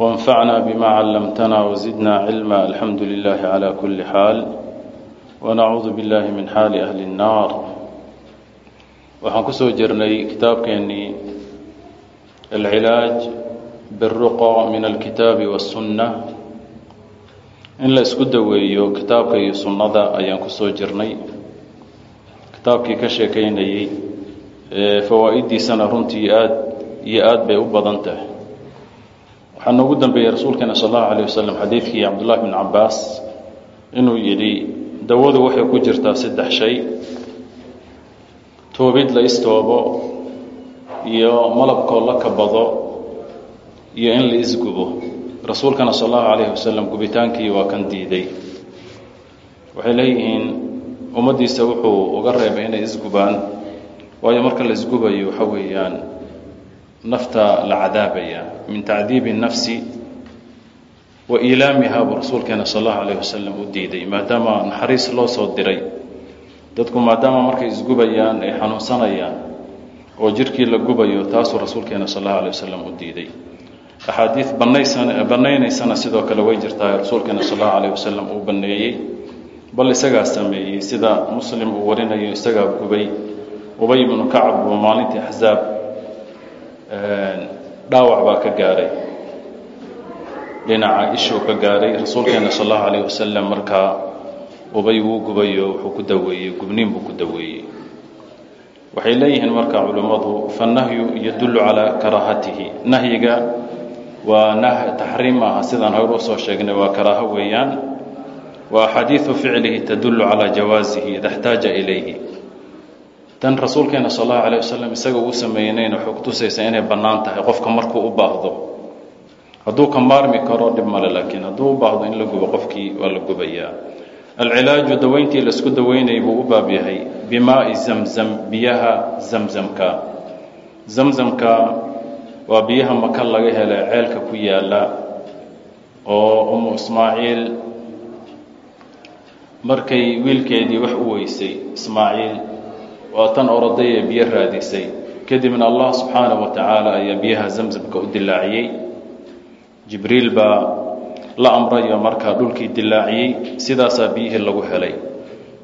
وانفعنا بما علمتنا وزدنا علما الحمد لله على كل حال ونعوذ بالله من حال أهل النار waxaan kusoo jirnay kitaabkeenii alcilaaj biاruqa min alkitaabi waالsunna in la isku daweeyo kitaabka iyo sunnada ayaan kusoo jirnay kitaabkii ka sheekeynayey fawaa-iddiisana runtii aad iyo aad bay u badan tahay waxaa noogu dambeeyey rasuulkeena sal allahu alayh wasalam xadiidkii cabdullahi bn cabaas inuu yidhi dawadu waxay ku jirtaa saddex shay. Toobid la istoobo iyo malabkoo la kabado iyo in la isgubo. Rasuulkana sal allahu alayhi wasalam gubitaankii waa kan diiday. Waxay leeyihiin ummaddiisa wuxuu uga reebay inay isgubaan waayo marka la isgubayo waxa weeyaan nafta la cadaabaya min tacdiibi nafsi wa ilaamiha buu rasuulkeena sal allahu wasalam u diiday maadaama naxariis loo soo diray. Dadku maadaama markay isgubayaan ay xanuunsanayaan oo jirkii la gubayo taasuu rasuulkeena sal allahu wasalam u diiday. Axaadiid banaynaysana sidoo kale way jirtaa rasuulkeena sal allahu alayh wasalam uu baneeyey bal isagaa sameeyey sida muslim uu warinayo isagaa gubay. Ubay ibnu kacab oo maalintii axzaab dhaawac baa ka gaaray. Dhinaca ishuu ka gaaray rasuulkeena sal allahu alayh wasalam markaa ubay wuu gubayo wuxuu ku daweeyey gubniin buu ku daweeyey. Waxay leeyihiin marka culimmadu fannahyu yadullu calaa karaahatihi. Nahyiga waa taxriim maaha sidaan hore u soo sheegnay waa karaaho weeyaan. Wa axaadiidu ficlihi tadullu calaa jawaasihi ida xtaaja ilayhi tan rasuulkeena sal allahu alayh wasalam isaga uu sameynayna waxay kutusaysaa inay bannaan tahay qofka markuu u baahdo. Hadduu ka maarmi karo dhib male laakiin hadduu u baahdo in la gubo qofkii waa la gubayaa. Alcilaaju daweyntii la isku daweynayay buu u baab yahay bimaai zamzam biyaha zamzamka. Zamzamka waa biyaha maka laga helay ceelka ku yaalla oo umu ismaaciil markay wiilkeedii wax u weysay ismaaciil waa tan oroday ee biyo raadisay. Kadibna allah subxaanahu wa tacaala ayaa biyaha zamzamka u dilaaciyey jibriil baa la amrayo markaa dhulkii dilaaciyey sidaasaa biyihii lagu helay.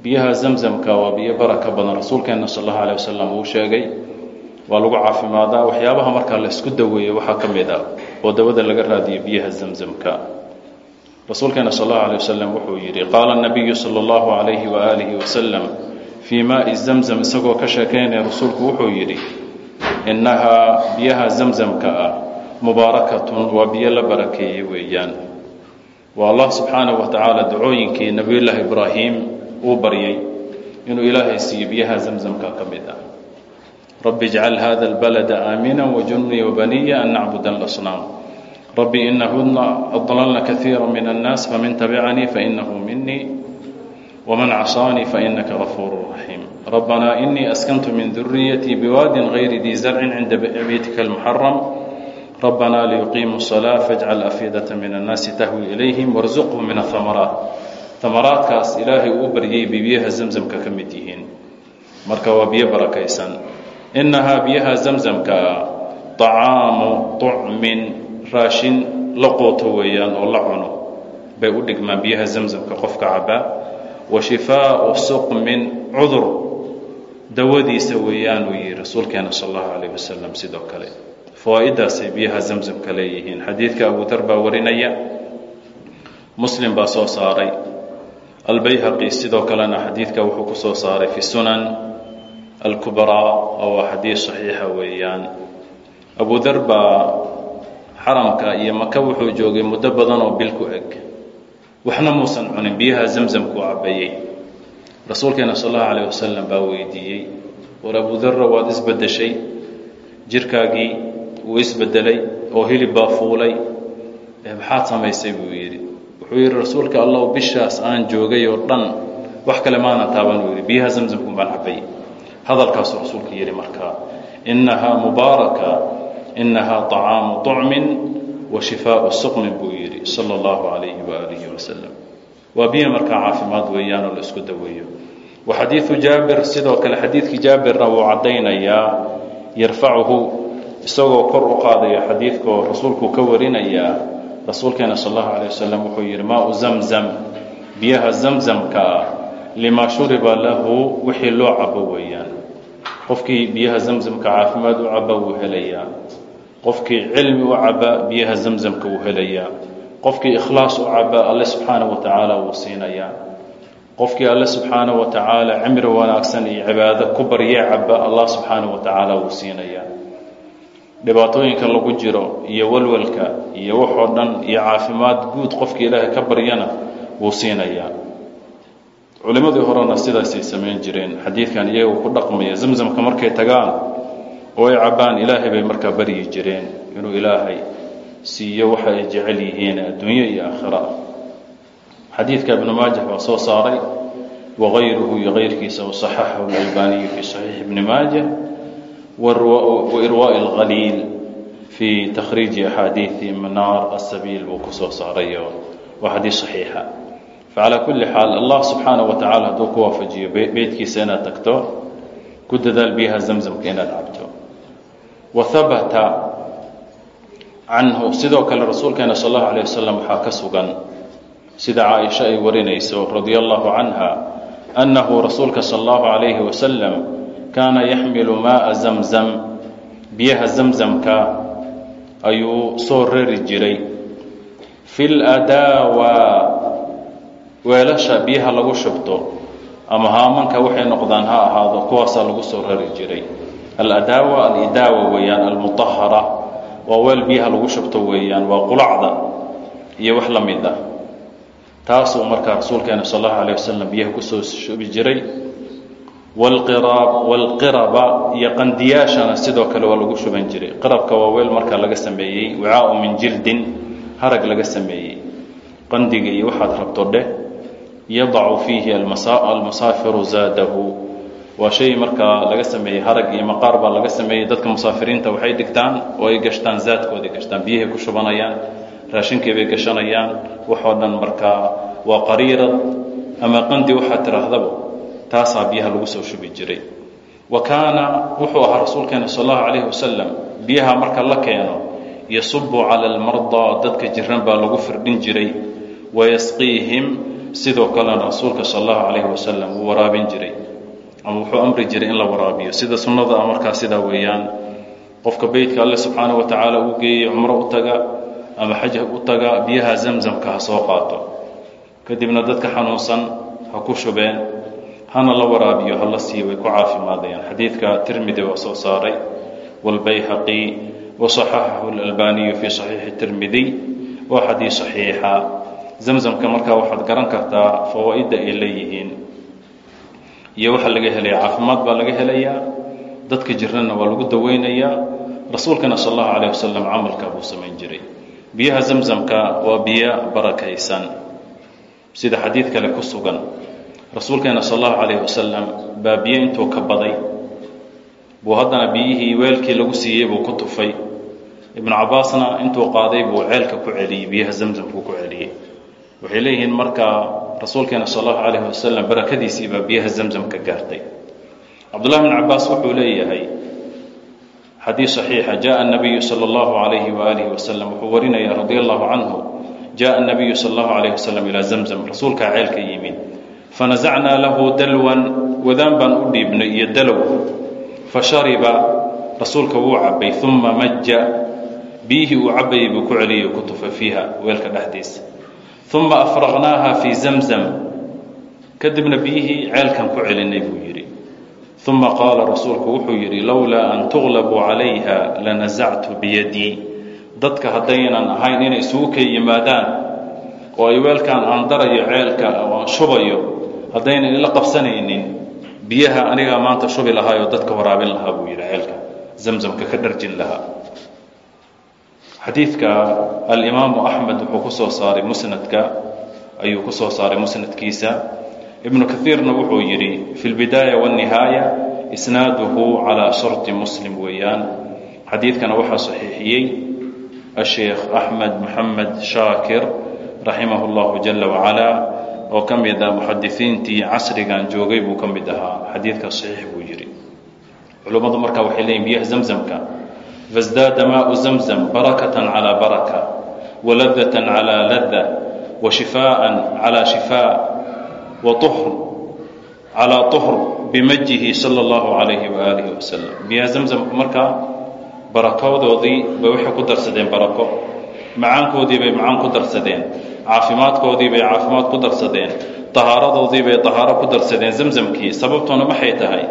Biyaha zamzamka waa biyo baraka badan. Rasuulkeena sal allahu alay wasalam uu sheegay waa lagu caafimaadaa waxyaabaha markaa la isku daweeyo waxaa ka mid ah oo dawada laga raadiyo biyaha zamzamka. Rasuulkeena sal allahu alay wasalam wuxuu yidhi qaala nabiyu sala allahu alayhi waaalihi wasalam fii maai zamzam isagoo ka sheekeynaya rasuulku wuxuu yidhi innahaa biyaha zamzamka ah mubaarakatun waa biyo la barakeeyey weeyaan waa allah subxaanahu wa tacaala dacooyinkii nebiyullaahi ibraahim uu baryay inuu ilaahay siiyo biyaha zamzamka ka mid ah rabbi ijcal hada albalada aamina wajunii wabaniya an nacbud alasnaam rabbi inahuna adlalna kaiira min annaas faman tabicanii fainahu minii wman casaanii fainaka gafuuru raxiim rabbanaa inii askantu min duriyatii biwaadin gayri dii zarcin cinda beytika almuxaram rabbanaa liyuqiimuu salaa fajcal afidata min annaasi tahwi ilayhim warzuqhum min ahamaraat amaraadkaas ilaahay uu baryay bay biyaha zamzamka ka mid yihiin marka waa biyo barakaysan innahaa biyaha zamzamka ah طacaamu طucmin raashin la qooto weeyaan oo la cuno bay u dhigmaan biyaha zamzamka qofka cabaa wa shifaau suqmin cudur. Dawadiisa weeyaan uu yihi rasuulkeena sal allahu alayh wasalam sidoo kale. Fawaa-idaasay biyaha zamzamka leeyihiin. Xadiidka abu dar baa warinaya. Muslim baa soo saaray. Albayhaqi sidoo kalena xadiidka wuxuu ku soo saaray fi sunan alkubraa oo xadiid saxiixa weeyaan. Abu dar baa xaramka iyo maka wuxuu joogay muddo badan oo bil ku eg waxna muusan cunin biyaha zamzamkuu cabayey rasuulkeena sal allahu alayh wasalam baa weydiiyey war abu darra waad isbedeshay jirkaagii wuu isbedelay oo hilib baa fuulay. Maxaad samaysay? buu yidhi. Wuxuu yidhi rasuulka allahu bishaas aan joogay oo dhan wax kale maanan taaban uu yidhi. Biyaha zamzamkun baan cabay hadalkaasuu rasuulka yidhi markaa innahaa mubaaraka innahaa طacaamu طucmin wa shifaau suqmin buu yidhi sala اllahu alayhi waaalihi wasalam waa biyo markaa caafimaad weeyaan oo la isku daweeyo. Wa xadiidu jaabir sidoo kale xadiidkii jaabirna wuu caddaynayaa yarfacuhu isagoo kor u qaadaya xadiidkoo rasuulku ka warinayaa. Rasuulkeena sal allahu alayh wasalam wuxuu yidhi maau zamzam biyaha zamzamka ah limaa shuriba lahu wixii loo cabo weeyaan. Qofkii biyaha zamzamka caafimaad u caba wuu helayaa qofkii cilmi u caba biyaha zamzamka wuu helayaa qofkii ikhlaas u caba alle subxaana wa tacaala wuu siinayaa qofkii alle subxaana wa tacaala cimri wanaagsan iyo cibaado ku baryee caba allah subxaana wa tacaala wuu siinayaa dhibaatooyinka lagu jiro iyo walwalka iyo waxoo dhan iyo caafimaad guud qofkii ilaahay ka baryana wuu siinayaa culimmadii horena sidaasay samayn jireen. Xadiidkan iyagoo ku dhaqmaya zamzamka markay tagaan oo ay cabbaan ilaahay bay markaa baryi jireen inuu ilaahay siiyo waxa ay jecel yihiin adduunyo iyo aakhira ah xadiidka ibnu maajah baa soo saaray wagayruhu iyo kayrkiisa wasaxaxahu اlalbaniyu fi saxiix ibni maajah wairwaaءi اlhaliil fii takhriiji axaadiidi manaar asabiil buu ku soo saarayo waa xadiis saxiixa facalaa kulli xaal allah subxaanaه wa tacala hadduu ku waafajiyo beytkiisa inaad tagto ku dadaal biyaha zamzamka inaad cabto wa habata canhu. Sidoo kale rasuulkeena sal allahu alayh wasalam waxaa ka sugan sida caaisha ay warinayso radia allahu canha annahu rasuulka sal allahu alayhi wasalam kaana yaxmilu maaa zamzam. Biyaha zamzamka ayuu soo rari jiray. Fi ladaawa weelasha biyaha lagu shubto ama haamanka waxay noqdaan ha ahaado kuwaasaa lagu soo rari jiray aladaawa alidaawa weeyaan almutahara waa weel biyaha lagu shubto weeyaan waa qulacda iyo wax la mid ah. Taasuu markaa rasuulkeena sal allahu alayh wasalam biyaha ku soo shubi jiray. Walqiraba iyo qandiyaashana sidoo kale waa lagu shuban jiray. Qirabka waa weel markaa laga sameeyey wicaau min jildin harag laga sameeyey. Qandiga iyo waxaad rabto dheh yadacu fiihi almusaafiru zaadahu waa shay markaa laga sameeyey harag iyo maqaar baa laga sameeyey. Dadka musaafiriinta waxay dhigtaan oo ay gashtaan zaadkooday gashtaan biyahay ku shubanayaan raashinkii bay gashanayaan. Waxoo dhan markaa waa qariirad ama qandi waxaad tidhaahdaba taasaa biyaha lagu soo shubi jiray. Wa kaana wuxuu ahaa rasuulkeena sal allahu calayhi wasalam biyaha marka la keeno yasubu cala almardaa dadka jiran baa lagu firdhin jiray. Wayasqiihim sidoo kalena rasuulka sal allahu calayhi wasalam wuu waraabin jiray ama wuxuu amri jiray in la waraabiyo. Sida sunnada a markaa sidaa weeyaan qofka beytka alle subxaana wa tacaala uu geeyey cumro u taga ama xaj u taga biyaha zamzamka ha soo qaato. Kadibna dadka xanuunsan ha ku shubeen hana la waraabiyo hala sii way ku caafimaadayaan. Xadiidka tirmidi waa soo saaray waalbayhaqi wasaxaxahu alalbaaniyu fii saxiixi tirmidiy waa xadiis saxiixa. Zamzamka markaa waxaad garan kartaa fawaa'idda ay leeyihiin iyo waxaa laga helaya caafimaad baa laga helayaa dadka jirana waa lagu daweynayaa. Rasuulkana sal allahu alayh wasalam camalkaa buu samayn jiray. Biyaha zamzamka waa biyo barakaysan. Sida xadiid kale ku sugan rasuulkeena sal allahu calayh wasalam baa biyo intuu ka baday. Buu haddana biyihii weelkii lagu siiyey buu ku tufay. Ibnu cabaasna intuu qaaday buu ceelka ku celiyey biyaha zamzamkuu ku celiyey. Waxay leeyihiin markaa rasuulkeena sal allahu calayh wasalam barakadiisii baa biyaha zamzamka gaartay cabdullahi bn cabaas wuxuu leeyahay xadiis صaxiixa jaءa الnabiyu salى اllahu عalayhi waalihi wasalam wuxuu warinaya radi allahu canhu jaءa الnabiyu sal اllahu alayh wasalam ilaa zamzam rasuulkaa ceelka yimid fanasacnaa lahu dalwan wadaan baan u dhiibnay iyo dalow fashariba rasuulka wuu cabay uma maja biyihii uu cabayay buu ku celiyey ku tufay fiiha weelka dhexdiisa uma afraqnaaha fii zamzam. Kadibna biyihii ceelkan ku celinay buu yidhi. Uma qaala rasuulku wuxuu yidhi lowlaa an tuglabuu calayha lanasactu biyadii. Dadka haddaynan ahayn inay isugu ka yimaadaan oo ay weelkan aan darayo ceelka oo aan shubayo haddaynan ila qabsanaynin biyaha anigaa maanta shubi lahaayoo dadka waraabin lahaa buu yidhi ceelka. Zamzamka ka dharjin lahaa xadiidka alimaamu axmed wuxuu ku soo saaray musnadka ayuu ku soo saaray musnadkiisa. Ibnu kaiirna wuxuu yidhi fi lbidaaya wاnnihaaya isnaaduhu calaa sharti muslim weeyaan. Xadiidkana waxaa saxiixiyey asheekh axmed moxamed shaakir raximah اllahu jala wacalaa oo ka mid ah muxadisiintii casrigan joogay buu ka mid ahaa. Xadiidkaa saxiix buu yidhi. Culummadu markaa waxay leeyihiin biyaha zamzamka zamzam barakatan calaa baraka waladatan calaa lada wa shifaaan calaa shifaa wa uhr calaa uhr bimajihi sala allahu calayhi waaalihi wasalam biyaha zamzamka markaa barakoodoodii bay waxay ku darsadeen barako macaankoodii bay macaan ku darsadeen caafimaadkoodii bay caafimaad ku darsadeen tahaaradoodii bay tahaaro ku darsadeen zamzamkii sababtuna maxay tahay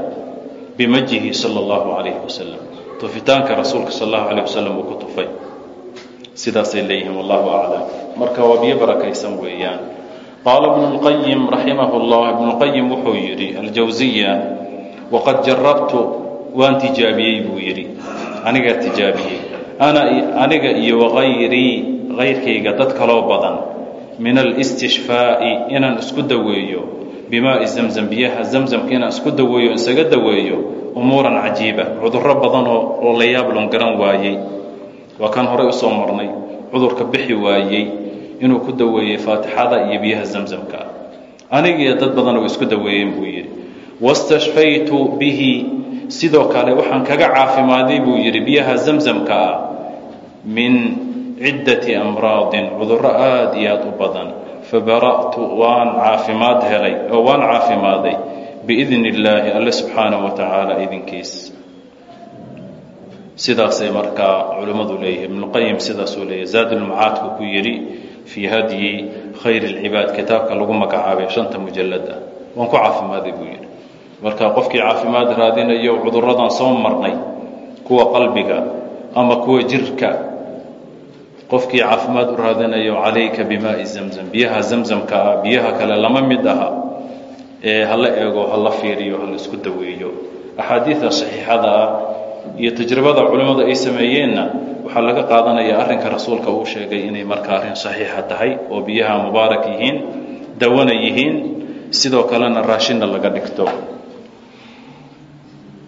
bimajihi sala allahu calayhi wasalam tufitaanka rasuulka sal allahu calayh wasalam uu ku tufay. Sidaasay leeyihiin wallahu aclam marka waa biyo barakaysan weeyaan. Qaala ibnu lqayim raximah llah ibnuqayim wuxuu yidhi aljawsiya waqad jarabtu waan tijaabiyey buu yidhi. Anigaa tijaabiyey. Aniga iyo wagayrii kayrkayga dad kaloo badan. Min alistishfaa'i inaan isku daweeyo. Bimaai zamzam biyaha zamzamka inaan isku daweeyo isaga daweeyo umuuran cajiiba. Cudurro badanoo oo la yaab garan waayey. Waa kan horey u soo marnay. Cudurka bixi waayey. Inuu ku daweeyey faatixada iyo biyaha zamzamka. Anigiiyo dad badan oo isku daweeyeen buu yidhi. Wastashfaytu bihi. Sidoo kale waxaan kaga caafimaaday buu yidhi biyaha zamzamka ah. Min ciddati amraadin. Cudurro aada iyo aada u badan. Fabara'tu waan caafimaad helay oo waan caafimaaday biidni illaahi alle subxaanahu wa tacaala idinkiis. Sidaasay markaa culimmadu leeyihi ibnuqayim sidaasuu leeyahy zaadulmacaadku ku yidhi fii hadyi khayr اlcibaad kitaabka lagu magacaabay shanta mujalad ah. Waan ku caafimaaday buu yidhi. Marka qofkii caafimaad raadinayo cudurradan soo marnay kuwa qalbiga ama kuwa jirka qofkii caafimaad u raadinayo calayka bimaai zamzam biyaha zamzamka ah biyaha kale lama mid aha hala eego hala fiiriyo hala isku daweeyo. Axaadiida saxiixada ah iyo tajribada culimmadu ay sameeyeenna waxaa laga qaadanaya arrinka rasuulka uu sheegay inay marka arrin saxiixa tahay oo biyaha mubaarak yihiin dawana yihiin sidoo kalena raashinna laga dhigto.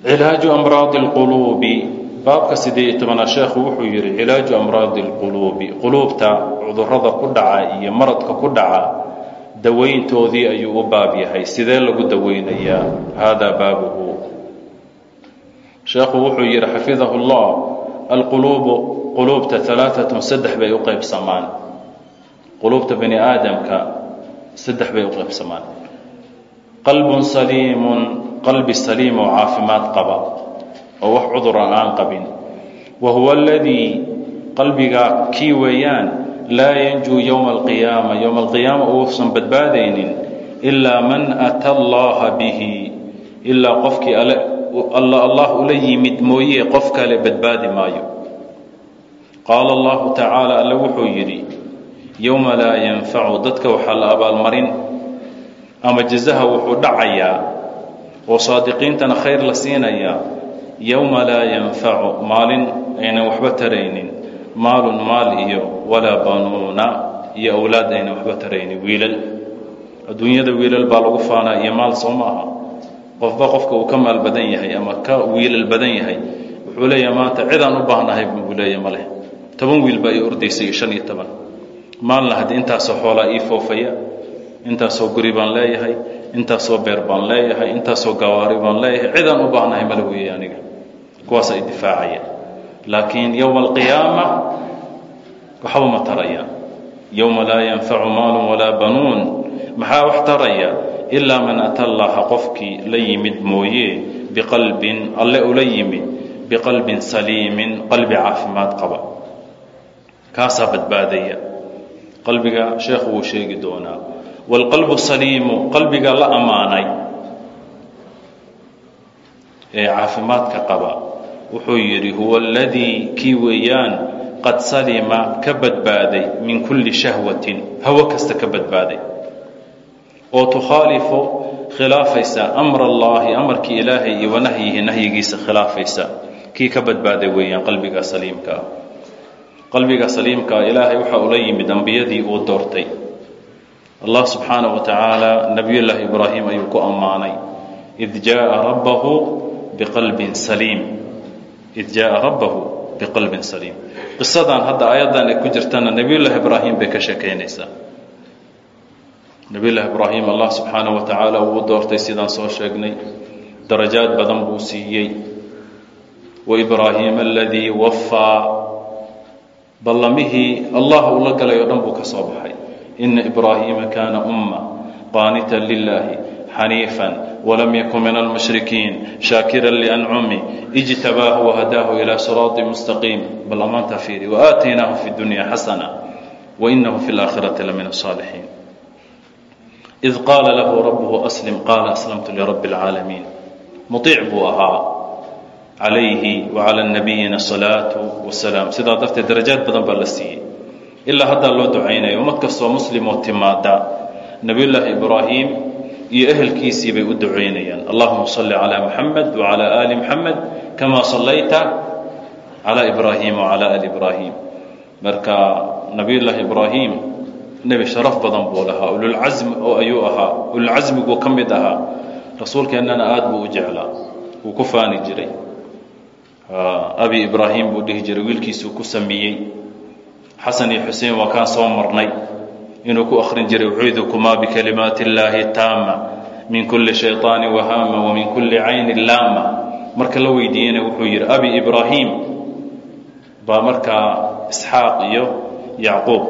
Cilaaju amraadi اlquluubi baabka siddeed iyo tobanaad sheekhu wuxuu yidhi cilaaju amraadi اlquluubi quluubta cudurrada ku dhaca iyo maradka ku dhaca dawayntoodii ayuu u baab yahay. Sidee lagu dawaynayaa haadaa baabuhu. Sheekhu wuxuu yidhi xafidahu اllah alquluubu quluubta alaaatun saddex bay u qaybsamaan. Quluubta bani aadamka saddex bay u qaybsamaan. Qalbun saliimun qalbi saliim oo caafimaad qaba oo wax cudura aan qabin. Wa huwa aladii qalbigaa kii weeyaan laa yanjuu yowma alqiyaama yowma alqiyaama uusan badbaadaynin ilaa man ata allaha bihi ilaa qofkii alla allah ula yimid mooye qof kale badbaadi maayo. Qaala allahu tacaala alle wuxuu yidhi yowma laa yanfacu dadka waxaa la abaalmarin ama jazaha wuxuu dhacayaa oo saadiqiintana khayr la siinayaa yowma laa yanfacu maalin aynan waxba taraynin maalun maal iyo walaa banuuna iyo awlaad aynan waxba taraynin wiilal. Adduunyada wiilal baa lagu faanaa iyo maal soo maaha qofba qofka uu ka maal badan yahay ama ka wiilal badan yahay wuxuu leeyahay maanta cidaan u baahnahay buu leeya ma leh. Toban wiil baa ii ordaysay iyo shan iyo toban. Maalna haddii intaasoo xoolaa ii foofaya intaasoo guri baan leeyahay intaasoo beer baan leeyahay intaasoo gawaari baan leeyahay cidaan u baahnahay mala weeye aniga. Kuwaasa idifaacaya laakiin yowma alqiyaama waxba ma taraya. Yowma laa yanfacu maalun walaa banuun. Maxaa wax taraya? Ilaa man ata allaha qofkii la yimid mooye biqalbin alle ula yimid biqalbin saliimin qalbi caafimaad qaba. Kaasaa badbaadaya. Qalbiga sheekhu wuu sheegi doonaa. Waalqalbu saliimu qalbiga la ammaanay. Ee caafimaadka qaba wuxuu yidhi huwa aladii kii weeyaan qad salima ka badbaaday min kulli shahwatin. Hawo kasta ka badbaaday. Oo tukhaalifu khilaafaysa amra allaahi amarkii ilaahay iyo wanahyihi nahyigiisa khilaafaysa kii ka badbaaday weeyaan qalbiga saliimka. Ah qalbiga saliimka ilaahay waxa ula yimid ambiyadii uu doortay. Allah subxaanaه wa tacaala nebiyullaahi ibraahim ayuu ku ammaanay. Id jaءa rabbahu biqalbin saliim id jaءa rabbahu biqalbin saliim qisadan hadda aayaddan ay ku jirtana nebiyullaahi ibraahim bay ka sheekaynaysaa nebiyullaahi ibraahim allah subxaanaه wa tacaala uu doortay sidaan soo sheegnay darajaad badan buu siiyey waibraahiima aladii wafaa ballamihii allah uu la galay oo dhan buu ka soo baxay ina ibraahiima kaana umma qaanitan lilaahi xaniifan walam yakun min almushrikiin shaakiran liancumi ijtabaahu wahadaahu ilaa siraati mustaqiim bal ammaantaa fiiri waaataynaahu fi dunya xasana wainahu fi laakhirati lamin asaalixiin id qaala lahu rabuhu aslim qaala aslamtu lirabbi اlcaalamiin muiic buu ahaa calayhi wacala nabiyina asalaatu wasalaam sidaa darteed darajaad badan baa la siiyey ilaa haddaa loo ducaynaya ummad kastoo muslimoo timaada nebiyullaahi ibraahim iyo ehelkiisii bay u ducaynayaan allahuma salli calaa muxamed wacalaa aali muxamed kamaa sallayta calaa ibraahim wacalaa aali ibraahim marka nebiyullaahi ibraahim nebi sharaf badan buu lahaa ululcasmi oo ayuu ahaa ululcasmiguu ka mid ahaa. Rasuulkeennana aada buu u jeclaa wuu ku faani jiray. Abi ibraahim buu dhihi jiray wiilkiisuu ku sameeyey xasan iyo xuseen waa kaan soo marnay inuu ku akhrin jiray uciidukumaa bikalimaat illaahi taama min kulli shayطaani wahaama wamin kulli cayni laama. Marka la weydiiyena wuxuu yidhi abi ibraahim. Baa markaa isxaaq iyo yacquub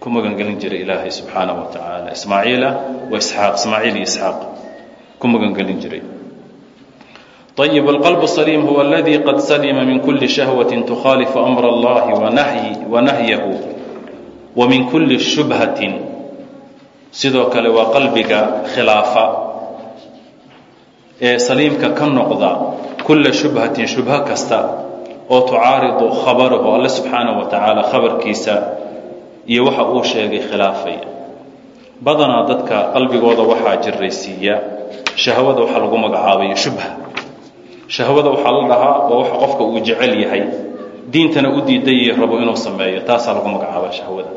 ku magangelin jiray ilaahay subxaana wa tacaala. Ismaaciila wa isxaaq ismaaciil iyo isxaaq ku magangelin jiray. Ayb alqalb saliim huwa aladii qad salima min kulli shahwati tukhaalifu amra allahi wanahyahu wa min kulli shubhatin sidoo kale waa qalbiga khilaafa ee saliimka ka noqda kulla shubhatin shubho kasta oo tucaaridu khabarahu alle subxaanahu wa tacaala khabarkiisa iyo waxa uu sheegay khilaafaya. Badanaa dadka qalbigooda waxaa jiraysiiya shahwada waxaa lagu magacaabaya shubha. Shahwada waxaa la dhahaa waa waxa qofka uu jecel yahay. Diintana u diidan yahi rabo inuu sameeyo taasaa lagu magacaabaa shahwada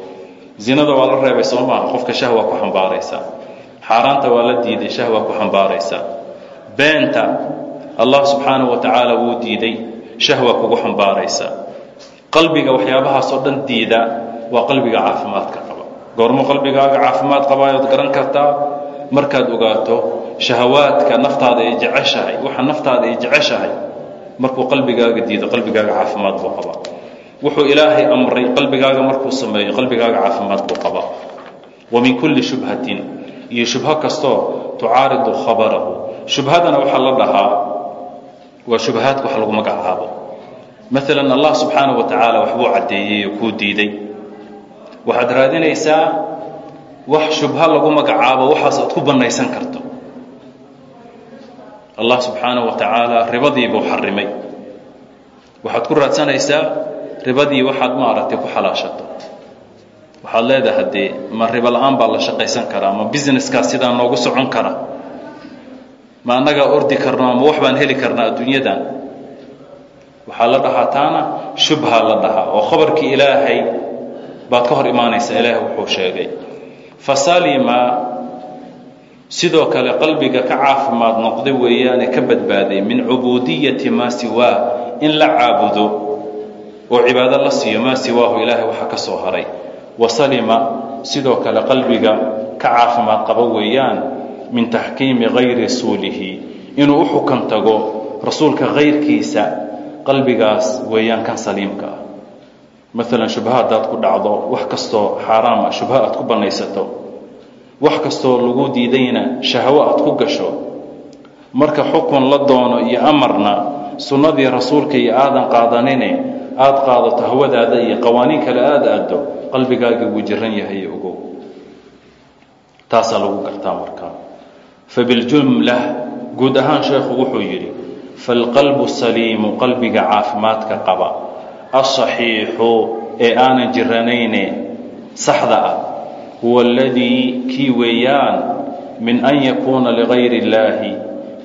zinada waa la reebay soo maaha qofka shahwa ku xambaaraysa xaaraanta waa la diiday shahwa ku xambaaraysa beenta allah subxaanahu wa tacaala wuu diiday shahwa kugu xambaaraysa qalbiga waxyaabahaasoo dhan diida waa qalbiga caafimaadka qaba goormo qalbigaaga caafimaad qabaayood garan kartaa markaad ogaato shahawaadka naftaada ay jeceshahay waxa naftaada ay jeceshahay markuu qalbigaaga diido qalbigaaga caafimaad buu qabaa wuxuu ilaahay amray qalbigaaga markuu sameeyo qalbigaaga caafimaad buu qabaa. Wa min kulli shubhatin iyo shubho kastoo tucaaridu khabarahu. Shubhadana waxaa la dhahaa waa shubahaadka wax lagu magacaabo. Maalan allah subxaanaه wa waxbuu caddeeyey oo kuu diiday. Waxaad raadinaysaa wax shubho lagu magacaabo waxaas aad ku bannaysan karto. Allah subxaanaه wa tacaala xarimay. Waxaad ku raadsanaysaa ribadii waxaad maaragtay ku xalaashato. Waxaad leedahay haddee ma ribo la'aan baa la shaqaysan karaa ma businesskaas sidaa noogu socon kara ma annagaa ordi karno ma wax baan heli karnaa adduunyadan waxaa la dhahaa taana shubha la dhahaa oo khabarkii ilaahay baad ka hor imaanaysaa ilaahay wuxuu sheegay. Fasalima sidoo kale qalbiga ka caafimaad noqday weeyaane ka badbaaday min cubuudiyati maa siwaa in la caabudo oo cibaado la siiyo maa siwaahu ilaahay waxa ka soo haray. Wasalima sidoo kale qalbiga ka caafimaad qabo weeyaan min taxkiimi hayri rasuulihi. Inuu u xukan tago rasuulka kayrkiisa qalbigaas weeyaan kan saliimka ah. Maalan shubha haddaad ku dhacdo wax kastoo xaaraam ah shubho aad ku bannaysato wax kastoo lagu diidayna shahwo aad ku gasho marka xukun la doono iyo amarna sunnadii rasuulka iyo aadan qaadanine aada qaadato hawadaada iyo qawaaniin kale aada aaddo qalbigaagii wuu jiran yahay ogow. Taasaa lagu gartaa markaa fabiljumla guud ahaan sheekhu wuxuu yidhi falqalbu saliimu qalbiga caafimaadka qaba. Asaxiixu ee aanan jiranayne saxda ah. Huwa aladii kii weeyaan min an yakuuna ligayri illaahi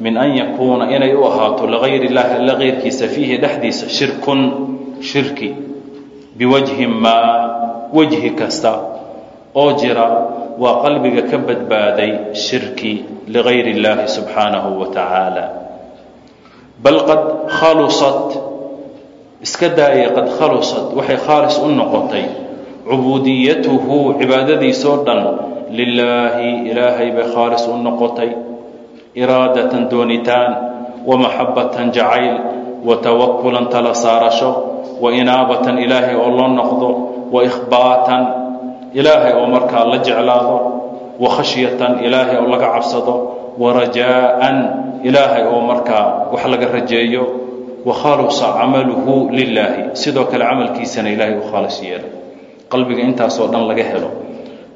min an yakuuna inay u ahaato ligayri illaahi alla kayrkiisa fiihi dhexdiisa shirkun shirki biwajhi maa wejhi kasta oo jira waa qalbiga ka badbaaday shirki ligayr اllaahi subxaanahu wa tacaala. Bal qad khalusat iska daaya qad khalusat waxay khaalis u noqotay cubuudiyatuhu cibaadadiisoo dhan lilaahi ilaahay bay khaalis u noqotay. Iraadatan doonitaan wamaxabatan jacayl watawakulan tala saarasho wainaabatan ilaahay oo loo noqdo waihbaatan ilaahay oo markaa la jeclaado wakhashyatan ilaahay oo laga cabsado warajaa'an ilaahay oo markaa wax laga rajeeyo wakhalusa camaluhu lilaahi sidoo kale camalkiisana ilaahay u khaalis yeela qalbiga intaasoo dhan laga helo.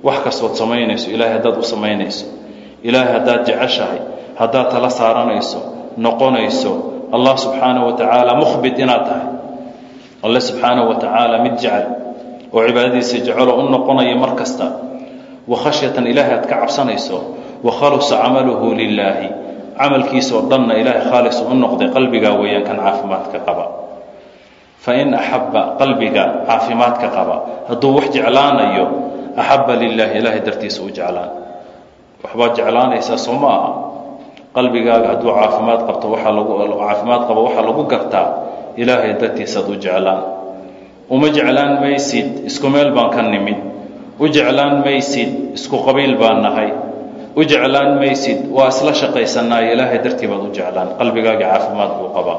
Wax kastood samaynayso ilaahay haddaad u samaynayso ilaahay haddaad jeceshahay haddaad tala saaranayso noqonayso allah subxaanaه wa tacaala mukhbit inaad tahay alle subxaanaه wa tacaala mid jecel oo cibaadadiisa jecelo u noqonaya mar kasta wakhashyatan ilaahay aad ka cabsanayso wakhalusa camaluhu lilaahi camalkiisaoo dhanna ilaahay khaalis u noqday qalbigaa weeyaan kan caafimaadka qaba. Fain axabba qalbiga caafimaadka qaba. Hadduu wax jeclaanayo axabba lilaahi ilaahay dartiisa u jeclaan. Waxbaad jeclaanaysaa soo ma aha. Qalbigaaga hadduu caafimaad qabto waaa lagu caafimaad qabo waxaa lagu gartaa ilaahay dartiisaad u jeclaan. Uma jeclaan maysid isku meel baan ka nimid. U jeclaan maysid isku qabiil baan nahay. U jeclaan maysid waa isla shaqaysanaayo ilaahay dartii baad u jeclaan. Qalbigaaga caafimaad buu qabaa.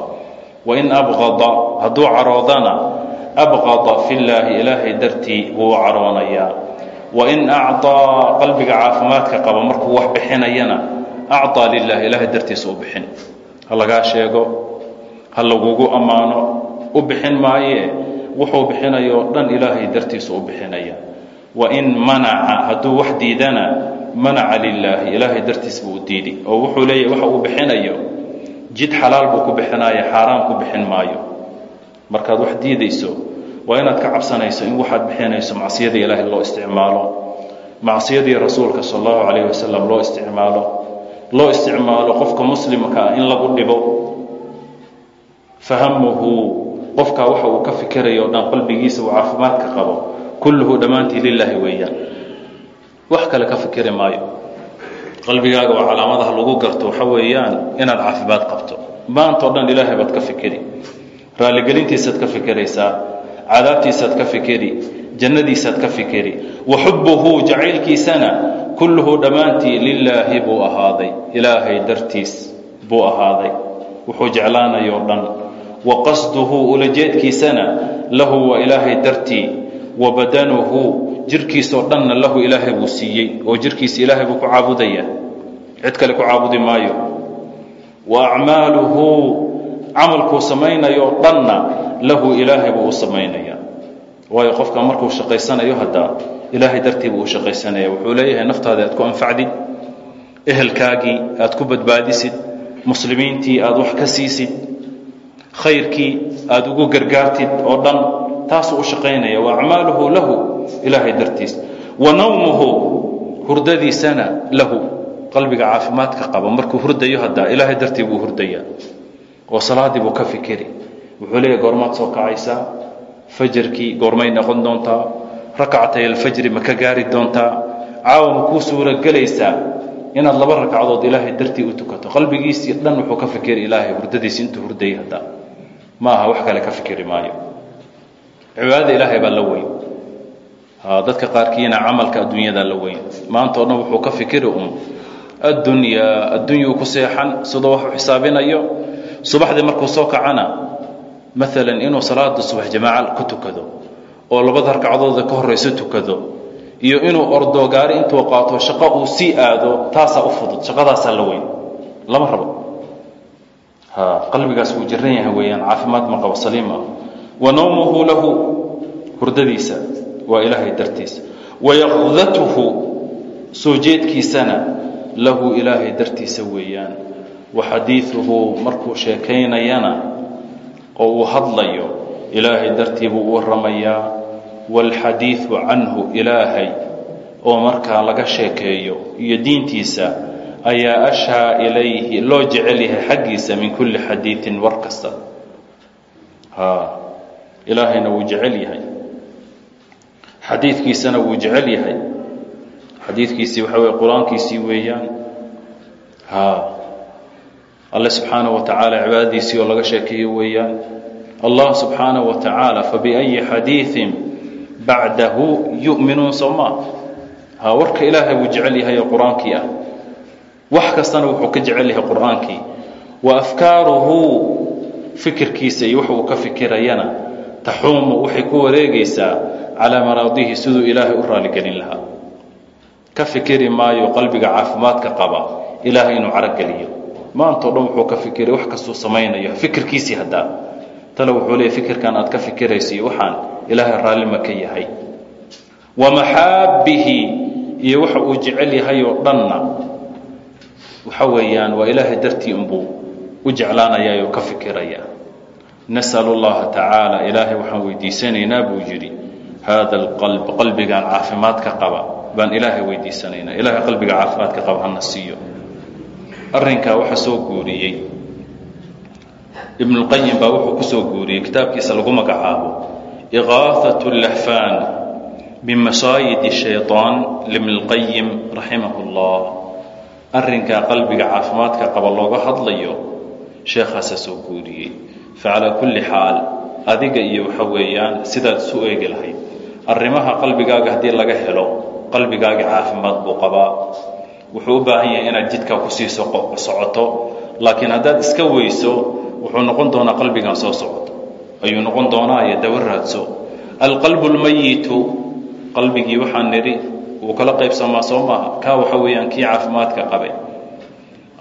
Wain abqada hadduu caroodana abqada fillaahi ilaahay dartii buu u caroonayaa wain acطaa qalbiga caafimaadka qaba markuu wax bixinayana acطaa lilahi ilaahay dartiisa u bixin. Ha lagaa sheego ha lagugu ammaano u bixin maayee wuxuu bixinayo o dhan ilaahay dartiisa u bixinaya. Wain manaca hadduu wax diidana manaca lilaahi ilaahay dartiis buu u diidi. Oo wuxuu leeyahy waxa uu bixinayo jid xalaal buu ku bixinaya xaaraan ku bixin maayo. Markaad wax diidayso waa inaad ka cabsanayso in waxaad bixinayso macsiyada ilaahay loo isticmaalo. Macsiyadii rasuulka sal allahu calayh wasalam loo isticmaalo. Loo isticmaalo qofka muslimka ah in lagu dhibo fahamuhu qofkaa waxa uu ka fikirayo dhan qalbigiisa uu caafimaadka qabo kulluhu dhammaantii lilaahi weeyaan wax kale ka fikiri maayo. Qalbigaaga waa calaamadaha lagu garto waxa weeyaan inaad caafimaad qabto. Maantao dhan ilaahay baad ka fikiri. Raalligelintiisaad ka fikiraysaa. Cadaabtiisaad ka fikiri. Jannadiisaad ka fikiri. Wa xubbuhu jacaylkiisana kulluhu dhammaantii lilaahi buu ahaaday. Ilaahay dartiis buu ahaaday. Wuxuu jeclaanayo dhan wa qasduhu ulajeedkiisana lahu waa ilaahay dartii wa badanuhu jirkiisoo dhanna lahu ilaahay buu siiyey oo jirkiisa ilaahay buu ku caabudaya. Cid kale ku caabudi maayo. Wa acmaaluhu camalkuu samaynayo dhanna lahu ilaahay buu u samaynaya. Waayo qofka markuu shaqaysanayo haddaa ilaahay dartii buu u shaqaysanaya. Wuxuu leeyahay naftaada aad ku anfacdid ehelkaagii aad ku badbaadisid muslimiintii aad wax ka siisid khayrkii aad ugu gargaartid oo dhan taasuu u shaqaynaya. Wa acmaaluhu lahu ilaahay dartiis. Wa nawmuhu hurdadiisana lahu. Qalbiga caafimaadka qaba. Markuu hurdayo haddaa ilaahay dartii buu hurdaya oo salaadii buu ka fikiri. Wuxuu leeyahy goormaad soo kacaysaa fajarkii goormay noqon doontaa rakcatay alfajri ma ka gaari doontaa caawa ma kuu suuragelaysaa inaad laba ragcadood ilaahay dartii u tukato. Qalbigiisii dhan wuxuu ka fikiri ilaahay hurdadiisi intuu hurdayay haddaa ma aha wax kale ka fikiri maayo. Cibaadada ilaahay baa la weyn. Dadka qaarkiina camalka adduunyada la weyn. Maanta o dhan wuxuu ka fikiri un addunyaa addunyuu ku seexan sidoo wax xisaabinayo. Subaxdii markuu soo kacana maalan inuu salaada subax jamaaca ku tukado oo labada ragcadooda ka horayso tukado iyo inuu ordo gaari intuu qaato shaqo uu sii aado taasaa u fudud shaqadaasaa la weyn. Lama rabo qalbigaas wuu jiran yahay weeyaan caafimaad ma qabo saliim wa nawmuhu lahu hurdadiisa waa ilaahay dartiisa wayaqdatuhu soo jeedkiisana lahu ilaahay dartiisa weeyaan. Wa xadiiuhu markuu sheekaynayana oo uu hadlayo ilaahay dartii buu u waramayaa waalxadiidu canhu ilaahay oo markaa laga sheekeeyo iyo diintiisa ayaa ashaa ilayhi loo jecel yahay xaggiisa min kulli xadiiin war kasta ilaahayna wuu jecel yahay xadiidkiisana wuu jecel yahay xadiidkiisii waxa weye qur-aankiisii weeyaan ha alle subxaanaه wa tacaala cibaadadiisii oo laga sheekeeyo weeyaan allah subxaanaه wa tacaala fabiأyi xadiiثin bacdahu yu'minuun soo maa ha warka ilaahay wuu jecel yahay oo qur-aankii ah wax kastana wuxuu ka jecel yahay qur'aankii. Wa afkaaruhu fikirkiisa iyo wuxu uu ka fikirayana. Taxuumu waxay ku wareegaysaa calaa maraadihi siduu ilaahay u raaligelin lahaa. Ka fikiri maayo qalbiga caafimaadka qaba ilaahay inuu carageliyo maantao dhan wuxuu ka fikiray wax kastuu samaynayo fikirkiisii haddaa tale wuxuu leeyay fikirkan aad ka fikirayso iyo waxaan ilaahay raallima ka yahay. Wa maxaabbihi iyo waxa uu jecel yahay oo dhanna waxa weeyaan waa ilaahay dartii unbuu u jeclaanayaa ka fikiraya. Nasalu llaha tacaala ilaahay waxaan weydiisanaynaa buu yidhi haada alqalb qalbigan caafimaadka qaba baan ilaahay weydiisanaynaa. Ilaahay qalbiga caafimaadka qaba hana siiyo. Arrinkaa waxaa soo guuriyey ibnulqayim baa wuxuu ku soo guuriyey kitaabkiisa lagu magacaabo iqaahat lahfaan bimasaayid shayطaan libnilqayim raximah اllah arrinkaa qalbiga caafimaadka qaba looga hadlayo sheekhaasaa soo guuriyey. Facalaa kulli xaal adiga iyo waxa weeyaan sidaad isu eegi lahayd arrimaha qalbigaaga haddii laga helo qalbigaaga caafimaad buu qabaa. Wuxuu u baahan yahay inaad jidkaa ku sii socoto. Laakiin haddaad iska weyso wuxuu noqon doonaa qalbigan soo socoto ayuu noqon doonaa iyo dawa raadso. Alqalbu lmayitu qalbigii waxaan nidhi wuu kala qaybsamaa soo maaha kaa waxa weeyaan kii caafimaadka qabay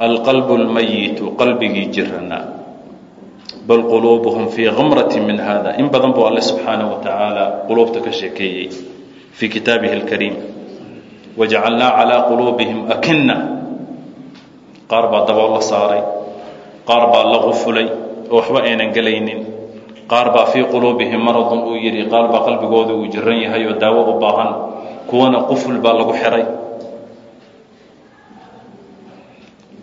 alqalbu lmayitu qalbigii jirana bal quluubuhum fii kamrati min hada in badan buu alle subxaanaه wa tacaala quluubta ka sheekeeyey fii kitaabihi اlkariim wajacalnaa calىa quluubihim akina qaar baa dabool la saaray qaar baa la qufulay oo waxba aynan gelaynin qaar baa fii quluubihim maradun uu yidhi qaar baa qalbigooda uu jiran yahay oo daawo u baahan kuwana quful baa lagu xihay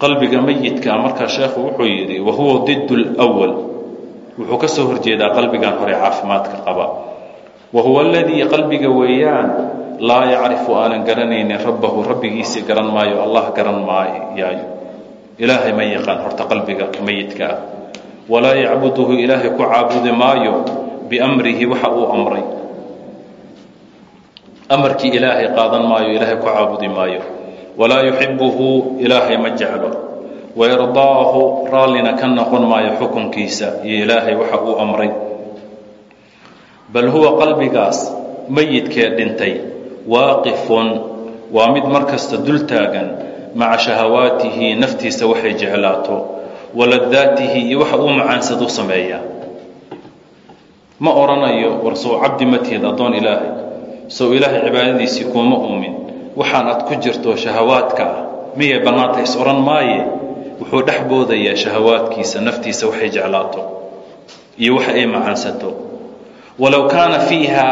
qalbiga meyidka markaa sheekhu wuxuu yidhi wahuwa did اlأwal wuxuu ka soo horjeedaa qalbigan hore caafimaadka qaba. Wa huwa aladii qalbiga weeyaan laa yacrifu aanan garanaynin rabbahu rabbigiisii garan maayo allah garan maayaayo. Ilaahay ma yaqaan horta qalbiga meyidka ah walaa yacbuduhu ilaahay ku caabudi maayo biamrihi waxa uu amray amarkii ilaahay qaadan maayo ilaahay ku caabudi maayo. Walaa yuxibuhu ilaahay ma jeclo. Wayardaahu raallina ka noqon maayo xukunkiisa iyo ilaahay waxa uu amray. Bal huwa qalbigaas meyidkee dhintay? Waaqifun. Waa mid mar kasta dul taagan. Maca shahawaatihi naftiisa waxay jeclaato waladaatihi iyo waxa uu macaansadu sameeyaa ma odhanayo war sow cabdi ma tihid addoon ilaahay sow ilaahay cibaadadiisii kuuma uumin. Waxaan ad ku jirto shahawaadka. Ah miyay bannaanta is odhan maaye? Wuxuu dhex boodayaa shahawaadkiisa naftiisa waxay jeclaato. Iyo waxa ay macaansato. Walow kaana fiiha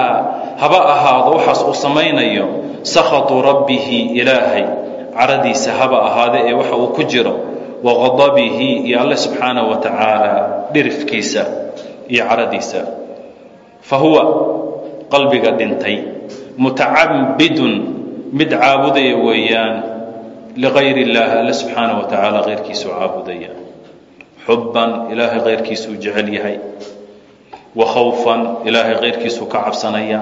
haba ahaado waxaas uu samaynayo sakhatu rabbihi ilaahay. Caradiisa haba ahaade ee waxa uu ku jiro. Wa qadabihi iyo alle subxaanaه wa tacaala dhirifkiisa iyo caradiisa. Fa huwa qalbiga dhintay mutacabidun mid caabudaya weeyaan liqayr illaahi alle subxaana wa tacaala keyrkiisu caabudaya. Xubban ilaahay keyrkiisu jecel yahay. Wa khawfan ilaahay keyrkiisu ka cabsanaya.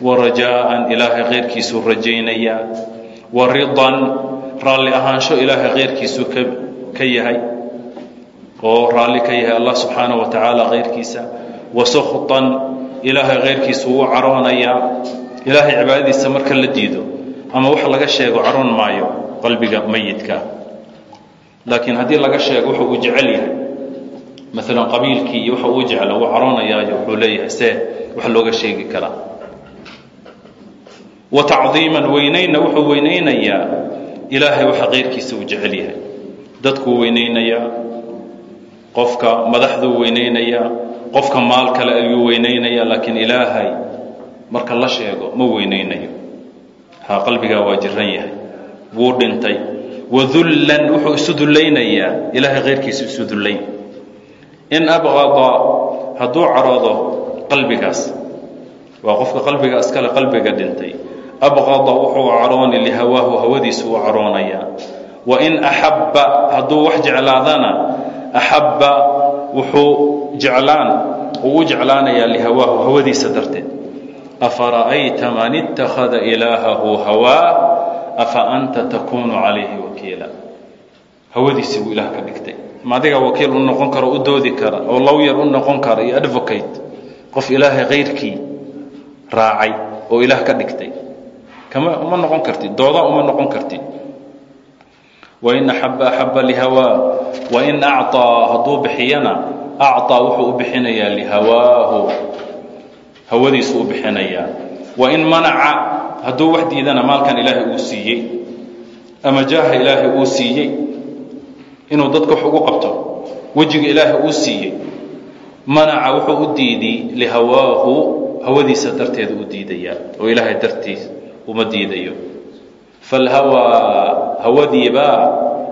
Wa rajaa'an ilaahay keyrkiisu rajaynaya. Wa ridan raalli ahaansho ilaahay keyrkiisuu ka yahay. Oo raalli ka yahay allah subxaana wa tacaala keyrkiisa. Wa sukhtan ilaahay keyrkiisuu u caroonaya ilaahay cibaadadiisa marka la diido ama wax laga sheego caroon maayo qalbiga meyidka laakiin haddii laga sheego wuxuu uu jecel yahay. Maalan qabiilkii iyo waxa uu jecla uu caroonayaayo wuxuu leeyahay see wax looga sheegi karaa wa tacdiiman weynaynna wuxuu weynaynayaa. Ilaahay waxa keyrkiisa uu jecel yahay. Dadkuu weynaynayaa. Qofka madaxduu weynaynayaa. Qofka maal kale ayuu weynaynayaa. Laakiin ilaahay marka la sheego ma weynaynayo. Ha qalbigaa waa jiran yahay. Wuu dhintay. Wadullan wuxuu isu dullaynayaa ilaahay keyrkiisa isu dullayn in abqada hadduu caroodo qalbigaas waa qofka qalbiga iskale qalbiga dhintay. Abqada wuxuu carooni lihawaahu hawadiisu u caroonayaa wain axabba hadduu wax jeclaadana axabba wuxuu jeclaan uu u jeclaanayaa lihawaahu hawadiisa darteed afara'ayta man ittakhada ilaahahu hawaa afa anta takuunu calayhi wakiila hawadiisii buu ilaah ka dhigtay ma adiga wakiil u noqon kara u doodi kara oo lowyar u noqon kara iyo advocate qof ilaahay kayrkii raacay oo ilaah ka dhigtay kama uma noqon kartid dooda uma noqon kartid wain axaba axaba lihawaa wain acطaa hadduu bixiyana acطaa wuxuu u bixinayaa lihawaahu hawadiisu u bixinayaa wain manaca hadduu wax diidana maalkan ilaahay uu siiyey ama jaaha ilaahay uu siiyey inuu dadka wax ugu qabto wejiga ilaahay uu siiyey manaca wuxuu u diidiy lihawaahu hawadiisa darteeda u diidayaa oo ilaahay dartiis uma diidayo. Falhawaa hawadiibaa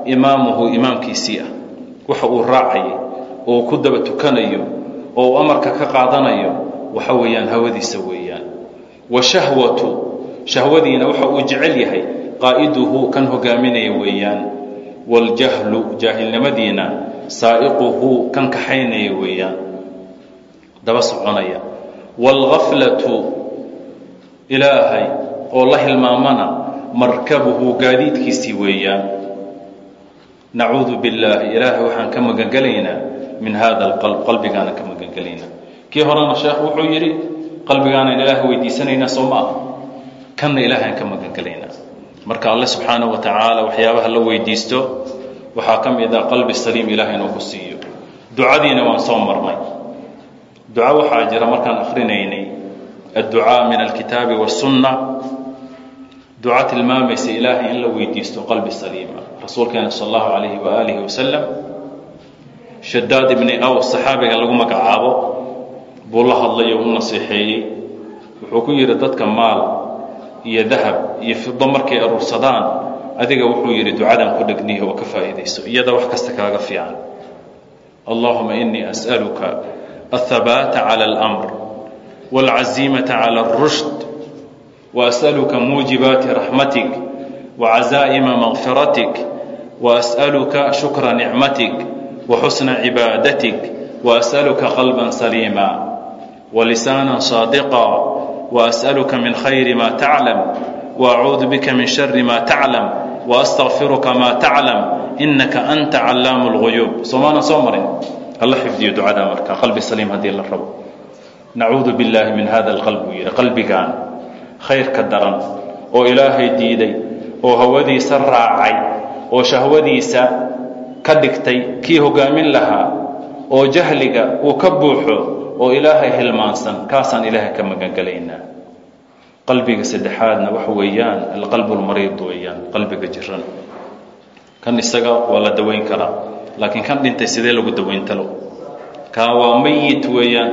imaamuhu imaamkiisii ah. Waxa uu raacayay oo ku daba tukanayo oo uu amarka ka qaadanayo waxa weeyaan hawadiisa weeyaan. Wa shahwatu shahwadiina waxa uu jecel yahay qaa'iduhu kan hogaaminaya weeyaan. Waljahlu jaahilnimadiina saa'iquhu kan kaxaynaya weeyaan. Daba soconaya. Waalgaflatu ilaahay oo la hilmaamana markabuhu gaadiidkiisii weeyaan. Nacuudu billaahi ilaahay waxaan ka magangelaynaa min hada alqalb qalbigaana ka magangelaynaa kii horena sheekhu wuxuu yidhi qalbigaanaan ilaahay weydiisanaynaa soo ma aha. Kanna ilaahaan ka magangelaynaa marka alle subxaanahu wa tacaala waxyaabaha la weydiisto waxaa ka mid ah qalbi saliim ilaah inuu ku siiyo. Ducadiina waan soo marnay. Duco waxaa jira markaan akrinaynay adducaa min alkitaabi wasunna duco tilmaamaysa ilaahay in la weydiisto qalbi saliima rasuulkeena sal allahu calayhi waaalihi wasalam shadaad ibni aws saxaabiga lagu magacaabo buu la hadlay oo u naseexeeyey wuxuu ku yidhi dadka maal iyo dahab iyo fido markay aruursadaan adiga wuxuu yidhi ducadan ku dhegniya oo ka faa'iidayso iyada wax kasta kaaga fiican allahuma inii as'aluka الثبات على الأمر والعزيمة على الرشد وأسألك موجبات رحمتك وعزائم مغفرتك وأسألك شكر نعمتك وحسن عبادتك وأسألك قلبا سليما ولسانا صادقا وأسألك من خير ما تعلم وأعوذ بك من شر ما تعلم وأستغفرك ما تعلم إنك أنت علام الغيوب صمانا صمرين alla xifdiyo ducadaa marka qalbi saliim haddii la rabo nacuudu billaahi min hada alqalb buu yidhi qalbigaan khayrka daran oo ilaahay diiday oo hawadiisa raacay oo shahwadiisa ka dhigtay kii hogaamin lahaa oo jahliga uu ka buuxo oo ilaahay hilmaansan kaasaan ilaahay ka magangelaynaa qalbiga saddexaadna waxa weeyaan alqalbu lmariid weeyaan qalbiga jiran. Kan isaga waa la dawayn karaa laakiin kan dhintay sidee lagu dawayntalo kaa waa mayit weeyaan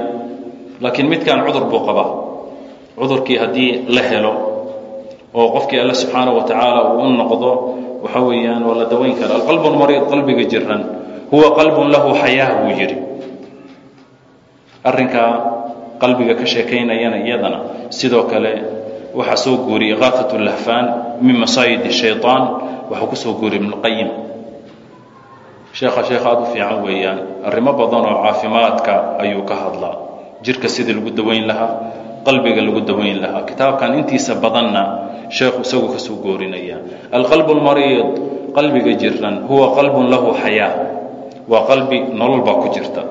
laakiin midkan cudur buu qabaa. Cudurkii haddii la helo oo qofkii alle subxaana wa tacaala uu u noqdo waxa weeyaan waa la dawayn karaa. Alqalbu lmariid qalbiga jiran huwa qalbun lahu xayaa buu yidhi arrinkaa qalbiga ka sheekaynayana iyadana. Sidoo kale waxaa soo guuriyey kaafat lahfaan min masaayid shayطaan waxaa ku soo guuriyey ibnulqayim sheekha sheekh aada u fiican weeyaan. Arrimo badan oo caafimaadka ayuu ka hadlaa. Jirka sidii lagu dawayn lahaa qalbiga lagu dawayn lahaa. Kitaabkan intiisa badanna sheekhu isagu ka soo goorinaya alqalbu lmariid qalbiga jiran huwa qalbun lahu xayaa waa qalbi nolol baa ku jirta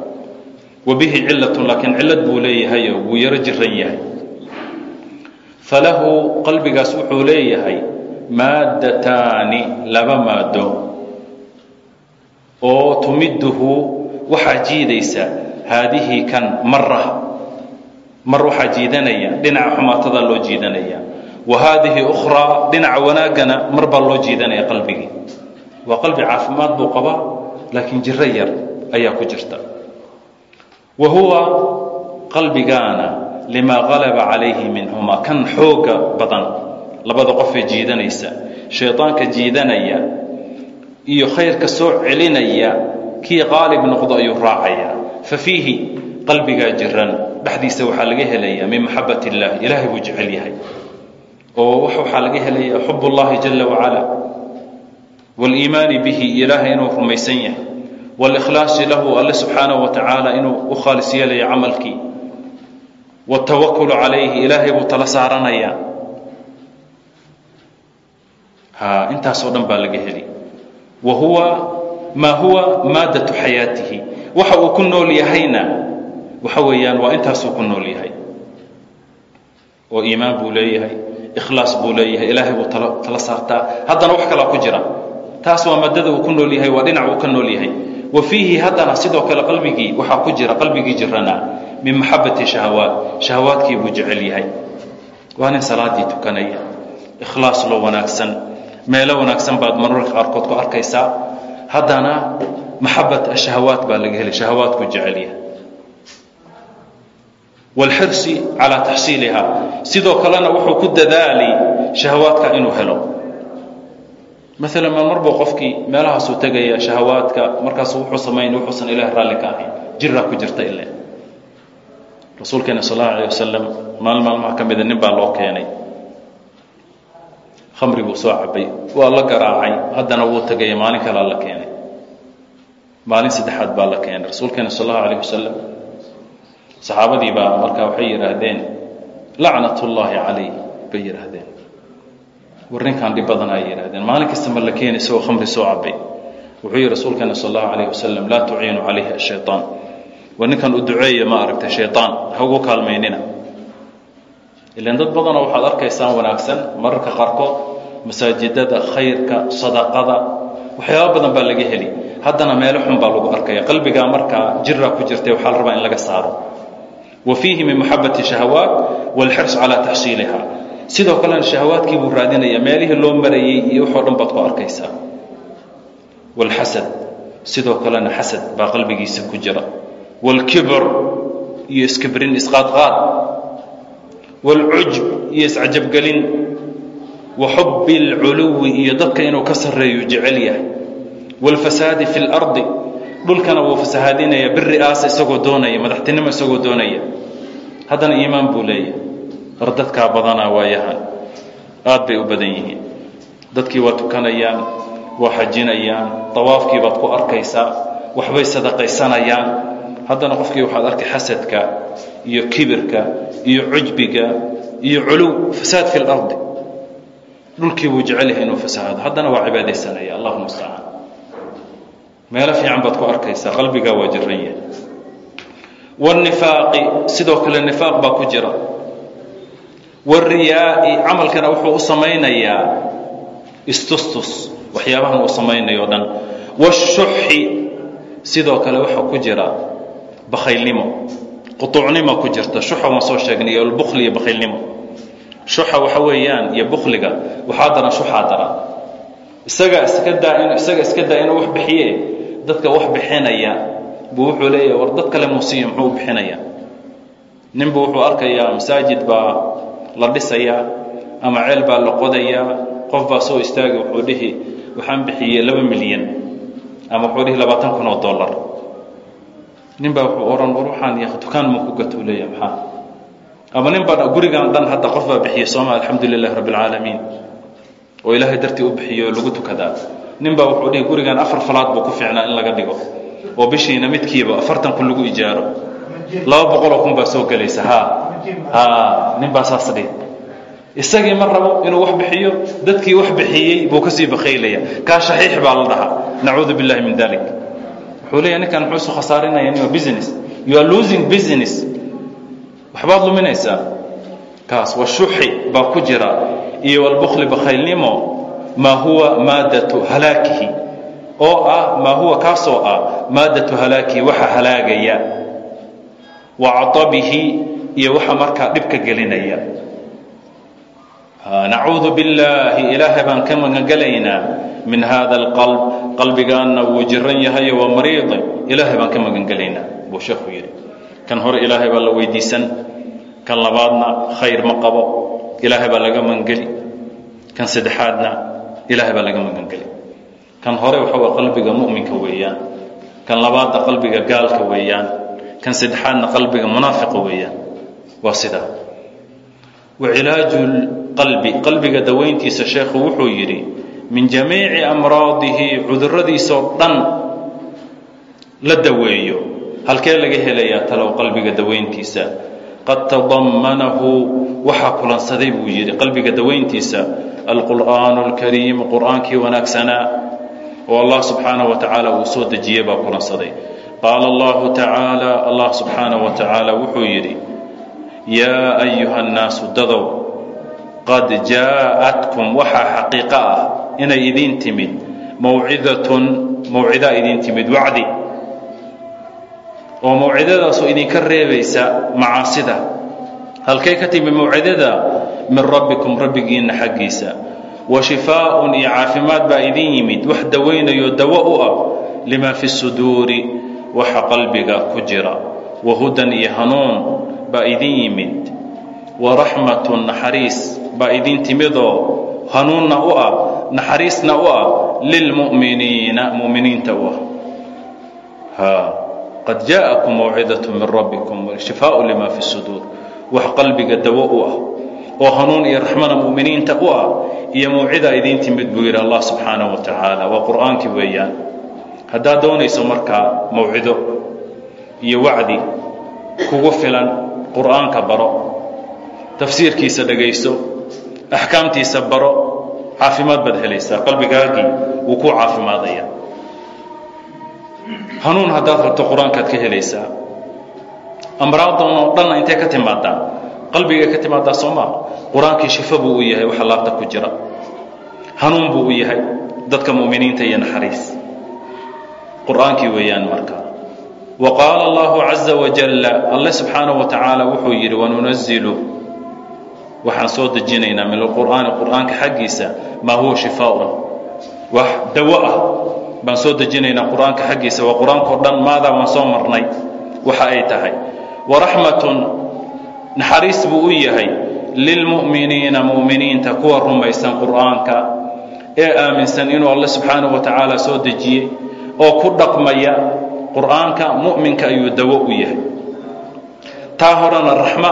wa bihi cilatun laakiin cillad buu leeyahayoo wuu yaro jiran yahay falahu qalbigaas wuxuu leeyahay maaddataani laba maado oo tumiduhu waxaa jiidaysa haadihii kan mara mar waxaa jiidanaya dhinaca xumaatada loo jiidanaya wa haadihi ukhraa dhinaca wanaaggana mar baa loo jiidanaya qalbigii waa qalbi caafimaad buu qabaa laakiin jiro yar ayaa ku jirta wa huwa qalbigaana limaa qalaba calayhi minhumaa kan xooga badan. Labada qofee jiidanaysa shaydaanka jiidanaya iyo khayrka soo celinaya kii qaalib noqdo ayuu raacayaa fa fiihi qalbigaa jiran dhexdiisa waxaa laga helayaa min maxabat illah ilaahay buu jecel yahay. Oo waxaa laga helayaa xub اllahi jala wacala wاliimaani bihi ilaahay inuu rumaysan yahay wاlikhlaasi lahu alle subxaanaه wa tacaala inuu u khaalis yeelaya camalkii wاtawakulu calayhi ilaahay buu tala saaranaya ha intaasoo dhan baa laga heli wa huwa maa huwa maadatu xayaatihi waxa uu ku nool yahayna waxa weeyaan waa intaasuu ku nool yahay oo iimaan buu leeyahay ikhlaas buu leeyahay ilaahay buu tala tala saartaa haddana wax kalaa ku jira taas waa maadada uu ku nool yahay waa dhinac uu ka nool yahay wa fiihi haddana sidoo kale qalbigii waxaa ku jira qalbigii jirana min maxabati shahawaat shahawaadkii buu jecel yahay. Waa salaadii tukanaya ikhlaas loo wanaagsan meelo wanaagsan baad mararka qaarkood ku arkaysaa. Haddana maxabat ashahawaat baa laga helay shahawaadku jecel yahay. Wاlxirsi calىa taxsiiliha sidoo kalena wuxuu ku dadaalay shahawaadka inuu helo maala ma mar buu qofkii meelahaasuu tegaya shahawaadka markaasu wuxuu samayn wuxuusan ilaah raalli ka ahayn jiraa ku jirta ile rasuulkeena sal اllahu alيه wasalam maalin maalmaha ka mida nin baa loo keenay khamri buu soo cabay waa la garaacay haddana wuu tegaya maalin kalea la keenay maalin saddexaad baa la keenay rasuulkeena sal اllahu alيه wasalam saxaabadii baa markaa waxay yidhaahdeen lacnat ullaahi calayh bay yidhaahdeen warinkaan dhib badan ay yidhaahdeen. Maalin kasta ma la keeni isagoo khamri soo cabay. Wuxuu yihi rasuulkeena sal allahu calayh wasalam laa tuciinu calayhi ashayaan war ninkan u duceeya ma aragtay shayaan ha ugu kaalmaynina. Ilan dad badanoo waxaad arkaysaan wanaagsan mararka qaarkood masaajidada khayrka sadaqada waxyaaba badan baa laga heli. Haddana meelo xun baa lagu arkaya qalbigaa markaa jiraa ku jirtay waxaa la rabaa in laga saaro. Wa fiihi min maxabati shahawaat walxirs calaa taxsiiliha sidoo kalena shahawaadkii buu raadinaya meelihii loo marayey iyo waxoo dhan baad ku arkaysaa wاlxasad sidoo kalena xasad baa qalbigiisa ku jira wاlkibr iyo iskibrin isqaadqaad wاlcujb iyo iscajabgelin wa xubi اlculuwi iyo dadka inuu ka sarreeyu jecel yahay wاlfasaadi fi اlardi dhulkana wuu fasahaadinaya biri'aasa isagoo doonaya madaxtinimo isagoo doonaya haddana iimaan buu leeyahay war dadkaa badanaa waayahan aad bay u badan yihiin. Dadkii waa tukanayaan waa xajinayaan dawaafkii baad ku arkaysaa waxbay sadaqaysanayaan. Haddana qofkii waxaad arkay xasadka iyo kibirka iyo cujbiga iyo culuw fasaad fi اlardi dhulkii buu jecel yahay inuu fasahaado haddana waa cibaadaysanaya. Allahuma mustacaan meelo fiican baad ku arkaysaa. Qalbigaa waa jiran yahay. Wاnifaaqi sidoo kale nifaaq baa ku jira wariyaai camalkana wuxuu u samaynayaa istustus waxyaabahan uu samaynayo dhan. Washuxi sidoo kale waxa ku jira bakhaylnimo qutuucnimo ku jirta. Shuxa waan soo sheegnay iyo albukli iyo bakhaylnimo. Shuxa waxa weeyaan iyo bukliga waxaa daran shuxaa daran. Isaga iska daa in isaga iska daa inuu wax bixiye dadka wax bixinaya buu wuxuu leeyahay war dad kale muusiya muxuu u bixinaya. Ninbu wuxuu arkayaa masaajid baa la dhisayaa ama ceel baa la qodayaa qof baa soo istaagay wuxuu dhihi waxaan bixiyey laba milyan ama wuxuu dhihi labaatan kun oo dollar. Nin baa wuxuu ohan war waxaan ya dukaan ma ku gatuu leeyahay maxaa? Ama nin baa gurigan dhan hadda qof baa bixiyey sooma alxamdu lilahi rabbi oo ilaahay dartii u bixiyo lagu tukadaa. Nin baa wuxuu dhihi gurigan afar falaad buu ku fiicnaa in laga dhigo oo bishiina midkiiba afartan kun lagu ijaaro. Laba boqoloo kun baa soo gelaysa ha ha nin baa saas dhihi isagii ma rabo inuu wax bixiyo dadkii wax bixiyey buu ka sii bakhaylaya. Kaa shaxiix baa la dhahaa. Nacuudu billahi min dalik wuxuu leeyahy ninkan muxuu isu khasaarinaya nin business. You are losing business. Waxbaad luminaysaa? Kaas washuxi baa ku jira. Iyo walbukli bakhaylnimo maa huwa maadatu halaakihi. Oo ah maa huwa kaasoo ah maadatu halaakihi waxa halaagaya. Wa catabihi iyo waxa markaa dhibka gelinaya. Nacuudu billaahi ilaahay baan ka magangelaynaa min hada alqalb qalbigaanna wuu jiran yahayo waa mariidi ilaahay baan ka magangelaynaa buu sheekhu yidhi. Kan hore ilaahay baa la weydiisan kan labaadna khayr ma qabo. Ilaahay baa laga magangeli kan saddexaadna ilaahay baa laga magangeli kan hore waxa waa qalbiga mu'minka weeyaan. Kan labaadna qalbiga gaalka weeyaan. Kan saddexaadna qalbiga munaafiqa weeyaan waa sidaa wa cilaaju qalbi qalbiga dawayntiisa sheekhu wuxuu yidhi min jamiici amraadihi cuduradiisoo dhan la daweeyo. Halkee laga helayaa talow qalbiga dawayntiisa qad tadammanahu waxaa kulansaday buu yidhi qalbiga dawayntiisa alqur'aanu alkariim qur'aankii wanaagsanaa. Oo allah subxaanaه wa tacaala uu soo dejiyey baa kulansaday. Qaala allahu tacaala allah subxaanaه wa tacaala wuxuu yidhi yaa ayuha nnaasu dadow qad jaa'atkum waxaa xaqiiqo ah inay idiin timid mawcidatun mawcida idiin timid wacdi oo mawcidadaasoo idinka reebaysa macaasida halkay ka timid mawcidada min rabbikum rabbigiinna xaggiisa wa shifaaun iyo caafimaad baa idiin yimid wax dawaynayo dawo u ah limaa fi suduuri waxa qalbiga ku jira wa hudan iyo hanuun baa idin yimid. Waraxmatu naxariis baa idin timidoo hanuunna u ah naxariisna u ah lilmu'miniina mu'miniinta u ah. Qad jaa'akum mawcidatu min rabbikum shifaaءu limaa fi suduur wax qalbiga dawo u ah oo hanuun iyo raxmana mu'miniinta u ah iyo mawcidaa idiin timid buu yidhi allah subxaanaه wa tacaala waa qur'aankii weeyaan. Haddaad doonayso markaa mawcido iyo wacdi kugu filan qur'aanka baro tafsiirkiisa dhegayso axkaamtiisa baro caafimaad baad helaysaa qalbigaagii wuu kuu caafimaadaya hanuun haddaad rabto qur'aankaad ka helaysaa. Amraadan oo dhanna intay ka timaadaa qalbigay ka timaadaa soo maaha qur'aankii shifo buu u yahay waxa laabta ku jira. Hanuun buu u yahay dadka mu'miniinta iyo naxariis. Qur'aankii weeyaan markaa wa qaala allahu caza wajalla alle subxaanaه wa tacaala wuxuu yidhi wanunazilu waxaan soo dejinaynaa min alqur'aani qur'aanka xaggiisa maa huwa shifaaun. Wax dawo ah baan soo dejinaynaa qur'aanka xaggiisa waa qur'aankao dhan maadaa waan soo marnay? Waxa ay tahay. Waraxmatun naxariis buu u yahay lilmu'miniina mu'miniinta kuwa rumaysan qur'aanka ee aaminsan inuu alle subxaanaه wa tacaala soo dejiyey oo ku dhaqmaya qur'aanka mu'minka ayuu dawo u yahay taa horena raxma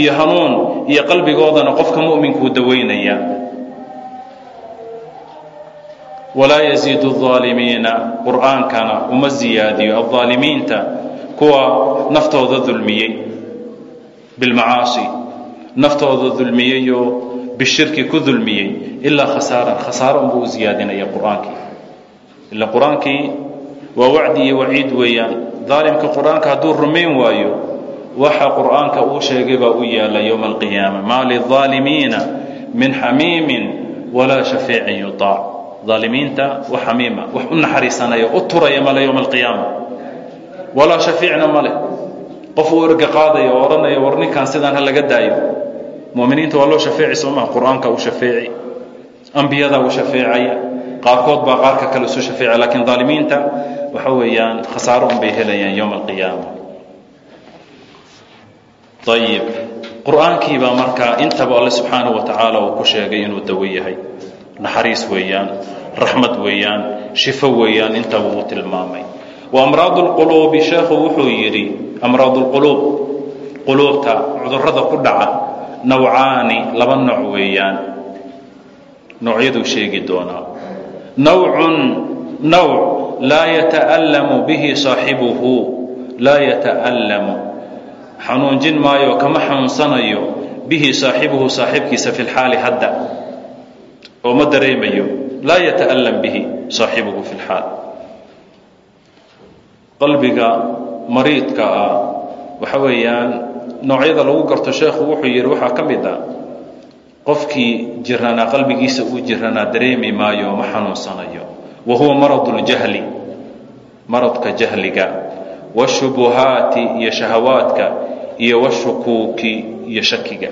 iyo hanuun iyo qalbigoodana qofka mu'minkuu dawaynaya walaa yaziidu الظaalimiina qur'aankana uma ziyaadiyo aلظaalimiinta kuwa naftooda dulmiyey bilmacaasi naftooda dulmiyeyoo bishirki ku dulmiyey ilaa khasaaran khasaaro unbuu u ziyaadinaya qur'aankii ila qur-aankii waa wacdi iyo waciid weeyaan. Daalimka qur'aanka hadduu rumayn waayo waxa qur'aanka uu sheegay baa u yaalla yowma alqiyaama maa lilظaalimiina min xamiimin walaa shafiicin yuطaac aalimiinta wax xamiima wax u naxariisanaya u turaya male yowma alqiyaama walaa shafiicna male qof uu erga qaadaya oo odhanaya war ninkan sidaan ha laga daayo. Muminiinta waa loo shafeeci soo maha qur'aanka u shafeeci. Ambiyadaa u shafeecaya. Qaarkood baa qaarka kale isu shafeeca laakiin aalimiinta waxa weeyaan khasaaro un helayaan yowma alqiyaama. Ayib qur'aankiibaa markaa intaba alle subxaanah wa tacaala uu ku sheegay inuu dawo yahay. Naxariis weeyaan raxmad weeyaan shifo weeyaan intaba uu tilmaamay. Wa amraadu lquluubi sheekhu wuxuu yidhi amraadu lquluub quluubta cudurrada ku dhaca nawcaani laba nooc weeyaan. Noocyaduu sheegi doonaa. Nawcun nawc laa yata'allamu bihi saaxibuhu laa yata'allamu. Xanuunjin maayo kama xanuunsanayo. Bihi saaxibuhu saaxibkiisa fi lxaali hadda. Oo ma dareemayo. Laa yata'allam bihi saaxibuhu fi lxaal qalbiga mariidka ah waxa weeyaan noocyada lagu garto sheekhu wuxuu yidhi waxaa ka mid ah. Qofkii jiranaa qalbigiisa uu jiranaa dareemi maayo ma xanuunsanayo wa huwa maradu ljahli maradka jahliga washubuhaati iyo shahawaadka iyo washukuuki iyo shakiga.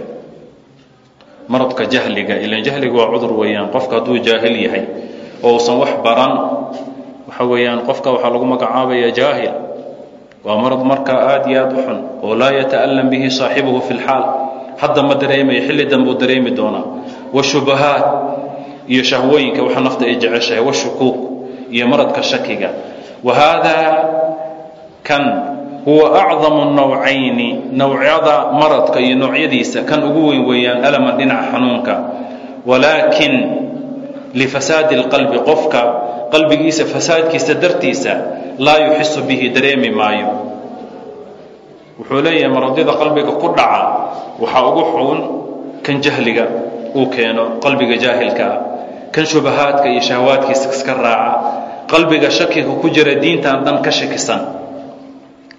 Maradka jahliga ilan jahliga waa cudur weeyaan qofka hadduu jaahil yahay oo usan wax baran waxa weeyaan qofka waxaa lagu magacaabaya jaahil. Waa marad markaa aad iyo aad u xun oo laa yata'allam bihi saaxibuhu fi lxaal hadda ma dareemayo xilli danbuu dareemi doonaa. Washubahaat iyo shahwooyinka waxa nafta ay jeceshahay washukuuk iyo maradka shakiga. Wa haadaa kan huwa acdamu nawcayni nawcyada maradka iyo noocyadiisa kan ugu weyn weeyaan alaman dhinaca xanuunka. Walaakin lifasaadi اlqalbi qofka qalbigiisa fasaadkiisa dartiisa laa yuxisu bihi dareemi maayo. Wuxuu leeyahay maradyada qalbiga ku dhaca waxaa ugu xun kan jahliga uu keeno qalbiga jaahilka ah kan shubahaadka iyo shahawaadkiisa iska raaca qalbiga shakiga ku jira diintan dhan ka shakisan.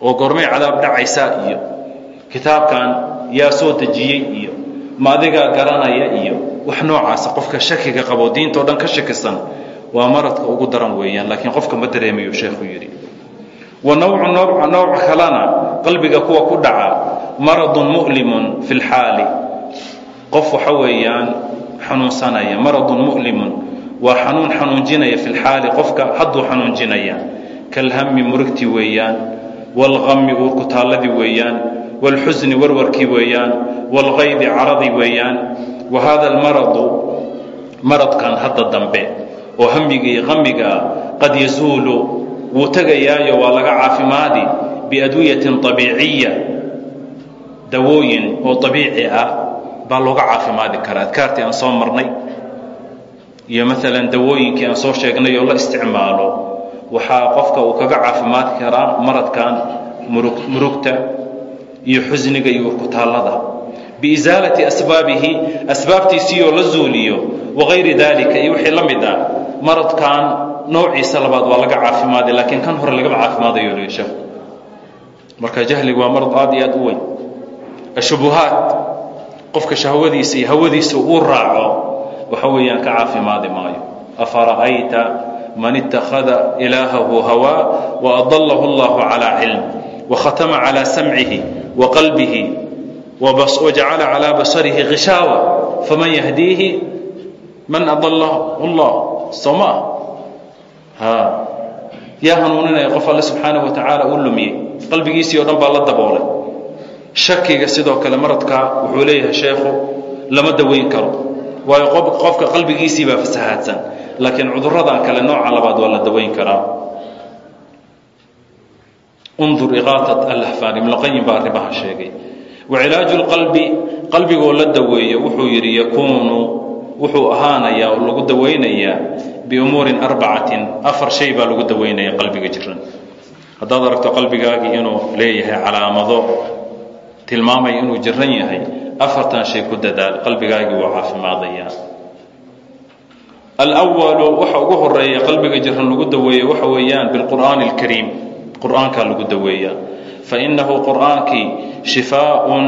Oo goormay cadaab dhacaysaa iyo kitaabkan yaa soo dejiyey iyo ma adigaa garanaya iyo wax noocaasa qofka shakiga qabo diintao dhan ka shakisan waa maradka ugu daran weeyaan laakiin qofka ma dareemayo sheekhu yidhi wa nawcu nooca kalena qalbiga kuwa ku dhaca maradun mu'limun fi lxaali qof waxa weeyaan xanuunsanaya maradun mu'limun waa xanuun xanuunjinaya fi lxaali qofka hadduu xanuunjinaya. Kalhami murugti weeyaan waalqami uurkutaalladii weeyaan waalxusni warwarkii weeyaan waalqaydi caradii weeyaan. Wa haada almaradu maradkan hadda dambe oo hamiga iyo qamigaa qad yasuulu wuu tegayaayo waa laga caafimaadi biadwiyatin abiiciya dawooyin oo abiici ah baa looga caafimaadi karaa. Adkaartii aan soo marnay iyo maalan dawooyinkii aan soo sheegnay oo la isticmaalo waxaa qofka uu kaga caafimaadi karaa maradkan murugta iyo xusniga iyo urkutaallada biisaalati asbaabihi asbaabtiisiioo la zuuliyo wagayri dalika iyo wixii la mid ah maradkan noociisa labaad waa laga caafimaaday laakiin kan hore lagama caafimaadayo l sheekhu marka jahliga waa marad aad iyo aad u weyn. Ashubuhaat qofka shahwadiisa iyo hawadiisa uu raaco waxa weeyaan ka caafimaadi maayo afara'ayta man ittakhada ilaahahu hawaa waadalahu allahu calaa cilm wakhatama calaa samcihi wa qalbihi wajacala calaa basarihi khishaawa faman yahdiihi man adalahu allah soo ma ah yaa hanuuninaya qof alle subxaanahu wa tacaala uu lumiyey qalbigiisii o dhan baa la daboolay shakiga sidoo kale maradka wuxuu leeyahay sheekhu lama daweyn karo waayo qofka qalbigiisii baa fasahaadsan. Laakiin cuduradan kale nooca labaad waa la daweyn karaa. Undur iqaatat alahfaan ibnuqayim baa arrimaha sheegay. Wacilaaju lqalbi qalbigoo la daweeyo wuxuu yidhi yakuunu wuxuu ahaanayaa oo lagu dawaynayaa biumuurin arbacatin afar shay baa lagu dawaynaya qalbiga jiran haddaad aragto qalbigaagii inuu leeyahay calaamado tilmaamaya inuu jiran yahay afartan shay ku dadaal qalbigaagii wuu caafimaadayaa alwalu waxa ugu horreeya qalbiga jiran lagu daweeya waxa weeyaan bilqur'aani alkariim qur'aankaa lagu daweeyaa fainahu qur'aankii shifaaun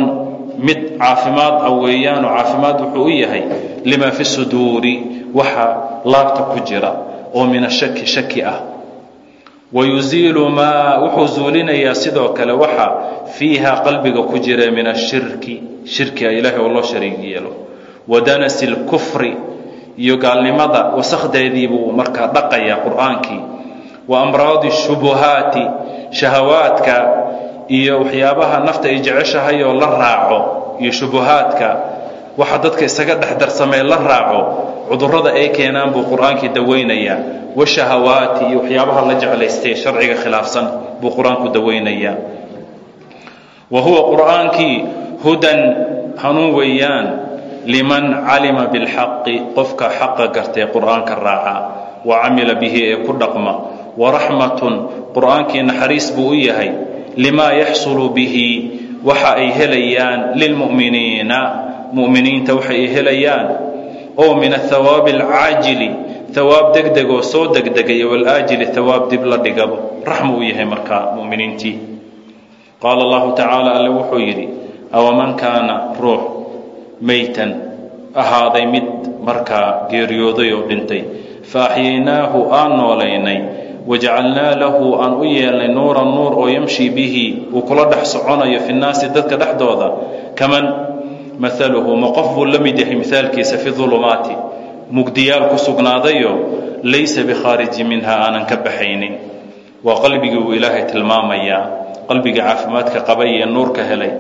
mid caafimaad ah weeyaan oo caafimaad wuxuu u yahay lima fi suduuri waxa laabta ku jira oo min ashaki shaki ah wayuziilu maa wuxuu zuulinayaa sidoo kale waxa fiiha qalbiga ku jira min ashirki shirkiga ilaahay oo loo shariig yeelo wa danasi lkufri iyo gaalnimada wasakdeedii buu markaa dhaqayaa qur'aankii wa amraadi shubuhaati shahawaadka iyo waxyaabaha nafta ay jeceshahay oo la raaco iyo shubuhaadka waxa dadka isaga dhex darsamee la raaco cudurrada ay keenaan buu qur'aankii dawaynayaa. Washahawaati iyo waxyaabaha la jeclaystay sharciga khilaafsan buu qur'aanku dawaynayaa. Wa huwa qur'aankii hudan hanuun weeyaan liman calima bilxaqi qofka xaqa gartee qur'aanka raaca wa camila bihi ee ku dhaqma. Waraxmatun qur'aankii naxariis buu u yahay limaa yaxsulu bihi waxa ay helayaan lilmu'miniina mu'miniinta waxa ay helayaan oo min athawaabi alcaajili hawaab degdegoo soo degdegay walaajili hawaab dib la dhigabo. Raxmu u yahay markaa mu'miniintii. Qaala allahu tacaala alle wuxuu yidhi awaman kaana ruux maytan ahaaday mid markaa geeriyooday oo dhintay? Fa axyaynaahu aan noolaynay wajacalnaa lahu aan u yeelnay nuuran nuur oo yamshii bihi uu kula dhex soconayo fi nnaasi dadka dhexdooda kaman maaluhu ma qof buu la mid yahay mihaalkiisa fi dulumaati. Mugdiyaal ku sugnaadayo laysa bikhaariji minha aanan ka baxaynin. Waa qalbigii uu ilaahay tilmaamayaa qalbigii caafimaadka qabay ee nuurka helay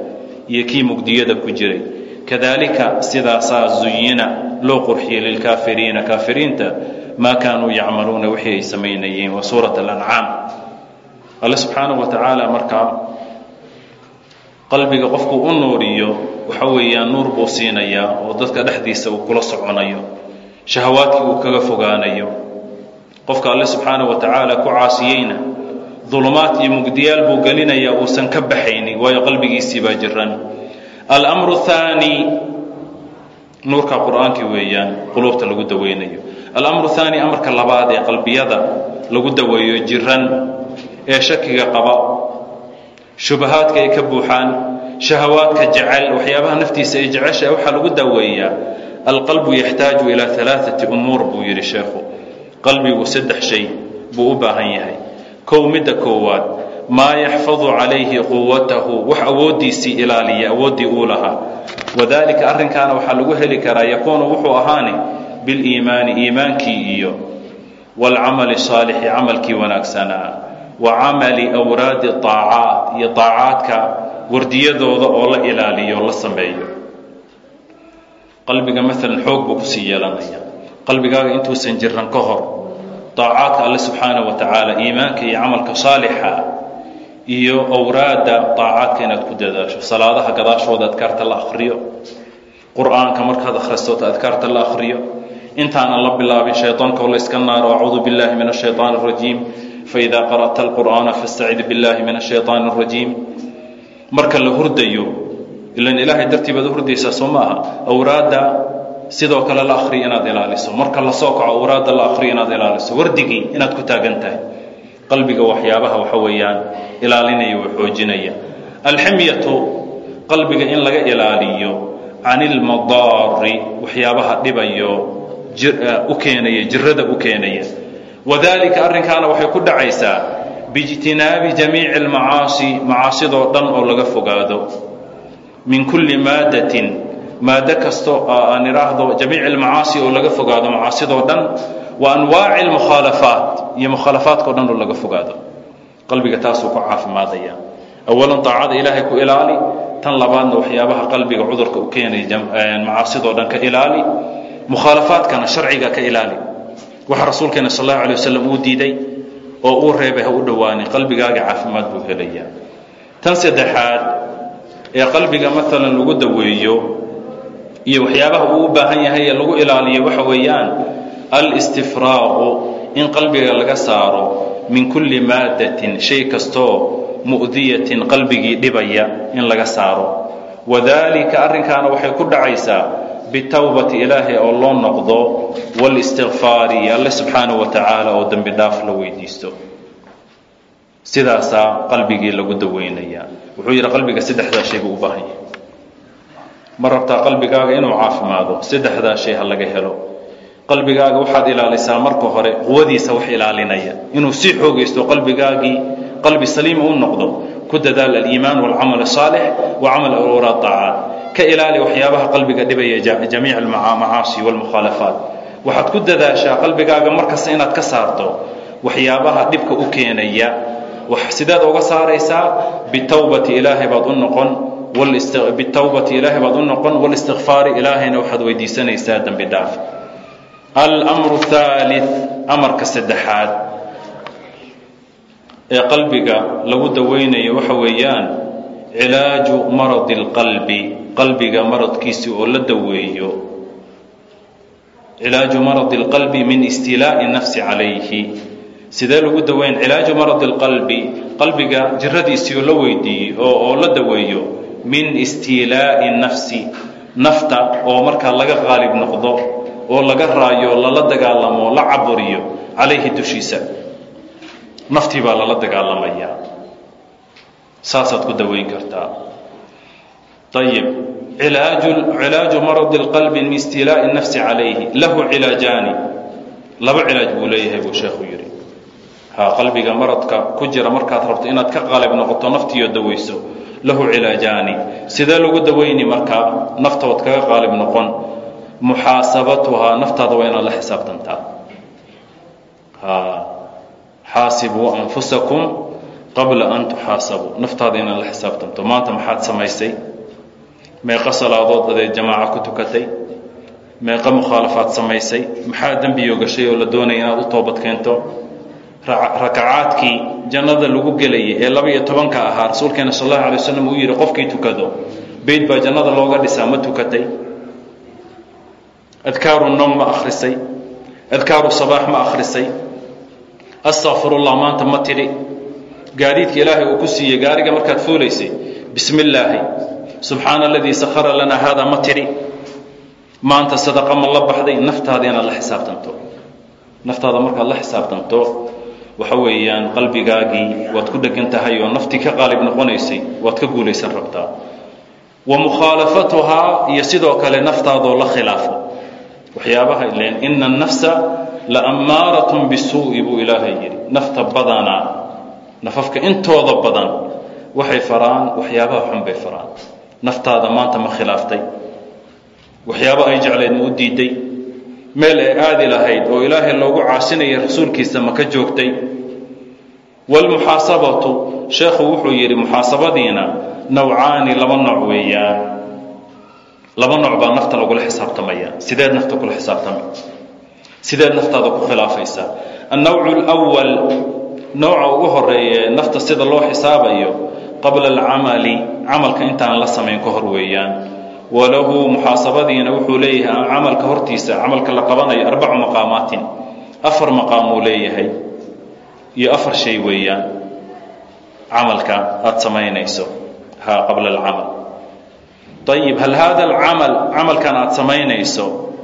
iyo kii mugdiyada ku jiray. Kadalika sidaasaa zuyina loo qurxiyey lilkaafiriina kaafiriinta maa kaanuu yacmaluuna wixii ay samaynayeen waa suurat alancaam alle subxaanahu wa tacaala markaa qalbiga qofkuu u nuuriyo waxa weeyaan nuur buu siinayaa oo dadka dhexdiisa uu kula soconayo shahawaadkii uu kaga fogaanayo. Qofka alle subxaana wa tacaala ku caasiyeyna dulumaad iyo mugdiyaal buu gelinayaa uusan ka baxaynin waayo qalbigiisii baa jiran. Almru thaani nuurka qur'aankii weeyaan quluubta lagu daweynayo. Alamru thaani amarka labaad ee qalbiyada lagu daweeyo jiran ee shakiga qaba shubahaadka ay ka buuxaan shahawaadka jecel waxyaabaha naftiisa ay jecesha waxaa lagu daweeyaa alqalbu yaxtaaju ilaa alaaati umuur buu yidhi sheekhu. Qalbigu saddex shay buu u baahan yahay. Kow midda koowaad maa yaxfadu calayhi quwatahu wax awooddiisii ilaaliya awooddii uu lahaa. Wadaalika arrinkaana waxaa lagu heli karaa yakuunu wuxuu ahaani biliimaani iimaankii iyo waalcamali saalixi camalkii wanaagsanaa wa camali awraadi aacaat iyo aacaadka wardiyadooda oo la ilaaliyo la sameeyo. Qalbiga maala xoog buu ku sii yeelanaya. Qalbigaaga intuusan jiran ka hor aacaadka alle subxaana wa tacaala iimaanka iyo camalka saalixa iyo awraada aacaadka inaad ku dadaasho. Salaadaha gadaashooda adkaarta la akriyo qur'aanka markaad akhristood adkaarta la akriyo intaana la bilaabin shaydaankaoo la iska naaro acuudu billaahi min ashayaan rajiim faإida qara'ta اlqur'aana fastacid biاllahi min الshayطaan الrajiim marka la hurdayo ilan ilaahay dartii baad u hurdaysaa soo ma aha awraadda sidoo kale la akhriyo inaad ilaaliso marka la soo kaco awraadda la akhriyo inaad ilaaliso wardigii inaad ku taagan tahay qalbiga waxyaabaha waxa weeyaan ilaalinaya oo xoojinaya alximyatu qalbiga in laga ilaaliyo can ilmadaari waxyaabaha dhibayo u keenaya jirada u keenaya wadalika arrinkaana waxay ku dhacaysaa biijtinaabi jamiici almacaasi macaasidoo dhan oo laga fogaado. Min kulli maadatin maado kasto aan idhaahdo jamiici almacaasi oo laga fogaado macaasidoo dhan wa anwaaci almukhaalafaat iyo mukhaalafaadkao dhan oo laga fogaado. Qalbiga taasuu ku caafimaadaya. Awalan daacada ilaahay ku ilaali tan labaadna waxyaabaha qalbiga cudurka u keenaya macaasidoo dhan ka ilaali mukhaalafaadkana sharciga ka ilaali waxa rasuulkeena sal allahu alay wasalam uu diiday oo uu reebay ha u dhowaanin qalbigaaga caafimaad buu helayaa. Tan saddexaad ee qalbiga maalan lagu daweeyo iyo waxyaabaha uu u baahan yahay ee lagu ilaaliyo waxa weeyaan alistifraaqu in qalbiga laga saaro min kulli maadatin shay kastoo mu'diyatin qalbigii dhibaya in laga saaro. Wadalika arrinkaana waxay ku dhacaysaa bitowbati ilaahay oo loo noqdo walistikfaari alle subxaana wa tacaala oo dembi dhaaf la weydiisto. Sidaasaa qalbigii lagu daweynayaa. Wuxuu yidhi qalbiga saddexdaa shay buu u baahan yahay. Ma rabtaa qalbigaaga inuu caafimaado saddexdaa shay ha laga helo? Qalbigaaga waxaad ilaalisaa marka hore quwadiisa wax ilaalinaya. Inuu sii xoogaysto qalbigaagii qalbi saliima u noqdo ku dadaal aliimaan walcamal asaalix wa camal daacaat ka ilaali waxyaabaha qalbiga dhibaya jamiic almacaasi walmukhaalafaat waxaad ku dadaashaa qalbigaaga markasta inaad ka saarto waxyaabaha dhibka u keenaya. Sideed uga saaraysaa bitowbati ilaahay baad u noqon bitowbati ilaahay baad u noqon walistikfaari ilaahayna waxaad weydiisanaysaa dembi dhaaf. Almru thalith amarka saddexaad ee qalbiga lagu daweynayo waxa weeyaan cilaaju maradi اlqalbi qalbiga maradkiisi oo la daweeyo. Cilaaju maradi اlqalbi min istilaa'i nafsi calayhi. Sidee lagu daweyn cilaaju maradi اlqalbi qalbiga jiradiisii oo la weydiiyey oo la daweeyo min istiilaa'i nafsi nafta oo markaa laga qaalib noqdo oo laga raayo lala dagaalamo la caburiyo calayhi dushiisa. Naftii baa lala dagaalamayaa saasaad ku daweyn kartaa ayib ilaaju cilaaju maradi اlqalbi min istilaa'i nafsi calayhi lahu cilaajaani laba cilaaj buu leeyahay buu sheekhu yidhi qalbiga maradka ku jira markaad rabto inaad ka qaalib noqoto naftiioo daweyso lahu cilaajaani sidee lagu daweyni markaa naftood kaga qaalib noqon muxaasabatuhaa naftaada waa inaad la xisaabtantaa xaasibuu anfusakum qabla an tuxaasabuu naftaada inaad la xisaabtanto maanta maxaad samaysay meeqa salaadood adeed jamaaca ku tukatay meeqa mukhaalafaad samaysay. Maxaa dembiyo gashay oo la doonaya inaad u toobad keento? Rakacaadkii jannada lagu gelayay ee laba iyo tobanka ahaa rasuulkeena sal allahu alay waslam uu yidhi qofkii tukado beyd baa jannada looga dhisaa ma tukatay. Adkaaru noom ma akhrisay adkaaru sabaax ma akhrisay. Astakfirullah maanta ma tidhi. Gaadiidka ilaahay uu ku siiyey gaariga markaad fuulaysay bismi illaahi subxaana aladii sakhara lanaa haadaa ma tidhi maanta sadaqa ma la baxday naftaada inaad la xisaabtanto. Naftaada markaad la xisaabtanto waxa weeyaan qalbigaagii waad ku dhegan tahay oo naftii ka qaalib noqonaysay waad ka guulaysan rabtaa. Wa mukhaalafatuhaa iyo sidoo kale naftaadoo la khilaafo. Waxyaabaha ileen ina annafsa la ammaaratun bisuu'i buu ilaahay yidhi. Nafta badanaa nafafka intooda badan waxay faraan waxyaabaha xun bay faraan naftaada maanta ma khilaaftay. Waxyaaba ay jecleed ma u diiday. Meel ay aadi lahayd oo ilaahay loogu caasinaya rasuulkiisa ma ka joogtay. Waalmuxaasabatu sheekhu wuxuu yidhi muxaasabadiina nawcaani laba nooc weeyaan. Laba nooc baa nafta lagula xisaabtamaya. Sideed nafta kula xisaabtamay sideed naftaada ku khilaafaysaa annawcu lwal nooca ugu horeeye nafta sida loo xisaabayo qabla alcamali camalka intaan la samayn ka hor weeyaan. Walahu muxaasabadiina wuxuu leeyahay camalka hortiisa camalka la qabanayo arbacu maqaamaatin afar maqaamuu leeyahay iyo afar shay weeyaan. Camalka aada samaynayso ha qabla alcamal. Ayib hal hada alcamal camalkan aada samaynayso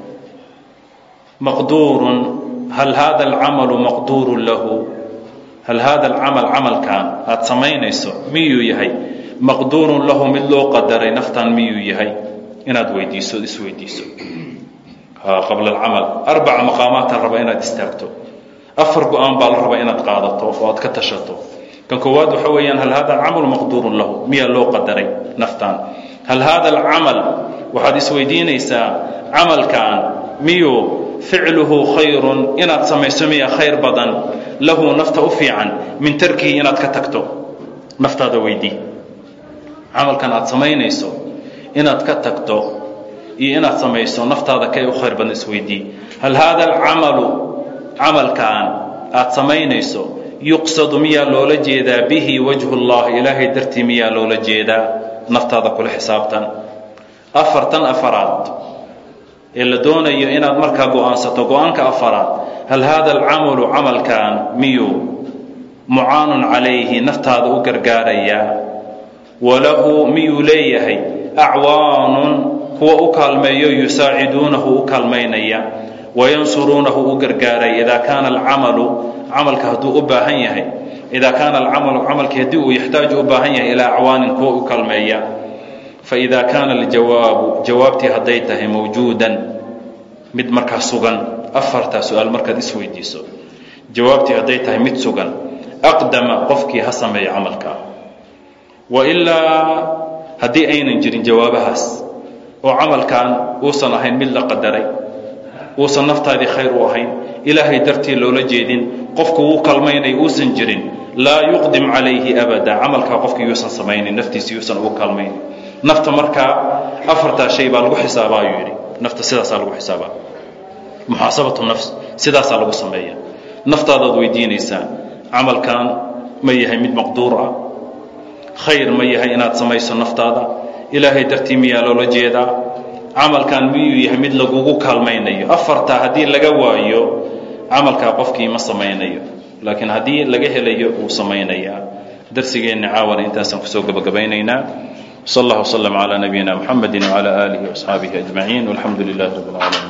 maqduurun hal hada alcamalu maqduurun lahu hal hada alcamal camalkan aada samaynayso miyuu yahay maqduurun lahu mid loo qadaray naftan miyuu yahay inaad weydiiso isweydiiso qabla alcamal arbaca maqaamaataan raba inaad istaagto afar go'aan baa la raba inaad qaadato oo aad ka tashato kan koowaad waxa weeyaan hal hada alcamalu maqduurun lahu miyaa loo qadaray naftan hal hada alcamal waxaad isweydiinaysaa camalkan miyuu ficluhu khayrun inaad samayso miya khayr badan lahu nafta u fiican min tarkihi inaad ka tagto naftaada weydii. Camalkan aad samaynayso inaad ka tagto iyo inaad samayso naftaada kay u khayr badan isweydii hal hada alcamalu camalkan aad samaynayso yuqsadu miyaa loola jeedaa? Bihi wajhu llah ilaahay dartii miyaa loola jeedaa? Naftaada kula xisaabtan. Afartan afaraad ee la doonayo inaad markaa go'aansato go'aanka afaraad hal hada alcamalu camalkan miyuu mucaanun calayhi naftaada u gargaarayaa walahu miyuu leeyahay acwaanun kuwa u kaalmeeyo yusaaciduunahu u kaalmaynaya wayansuruunahu u gargaaray idaa kaana alcamalu camalka hadduu u baahan yahay idaa kaana alcamalu camalkii haddii uu yaxtaaju u baahan yahay ilaa acwaanin kuwa u kaalmeeya faida kaana aljawaabu jawaabtii hadday tahay mawjuudan mid markaa sugan afartaa su'aal markaad isweydiiso. Jawaabtii hadday tahay mid sugan aqdama qofkii ha sameeyo camalka. Wailaa haddii aynan jirin jawaabahaas oo camalkan uusan ahayn mid la qadaray uusan naftaadii khayr u ahayn ilaahay dartii loola jeedin qofku wuu kalmaynayo uusan jirin laa yuqdim calayhi abada. Camalkaa qofki yuusan samaynin naftiisa yuusan ugu kalmaynin. Nafta markaa afartaa shay baa lagu xisaabaa ayuu yidhi. Nafta sidaasaa lagu xisaabaa muxaasabatu nafs sidaasaa lagu sameeya. Naftaadaad weydiinaysaan camalkan ma yahay mid maqduur ah. Khayr ma yahay inaad samayso naftaada. Ilaahay dartii miyaa loola jeedaa. Camalkan miyuu yahay mid lagugu kaalmaynayo? Afartaa haddii laga waayo camalkaa qofkii ma samaynayo. Laakiin haddii laga helayo wuu samaynayaa. Darsigeenna caawana intaasaan ku soo gabagabaynaynaa. Sal allah wslm calaa nabiyina mxamedi wcala aalihi wasxaabihi ajmaciin. Walxamdu lilahi rab alcaalamiin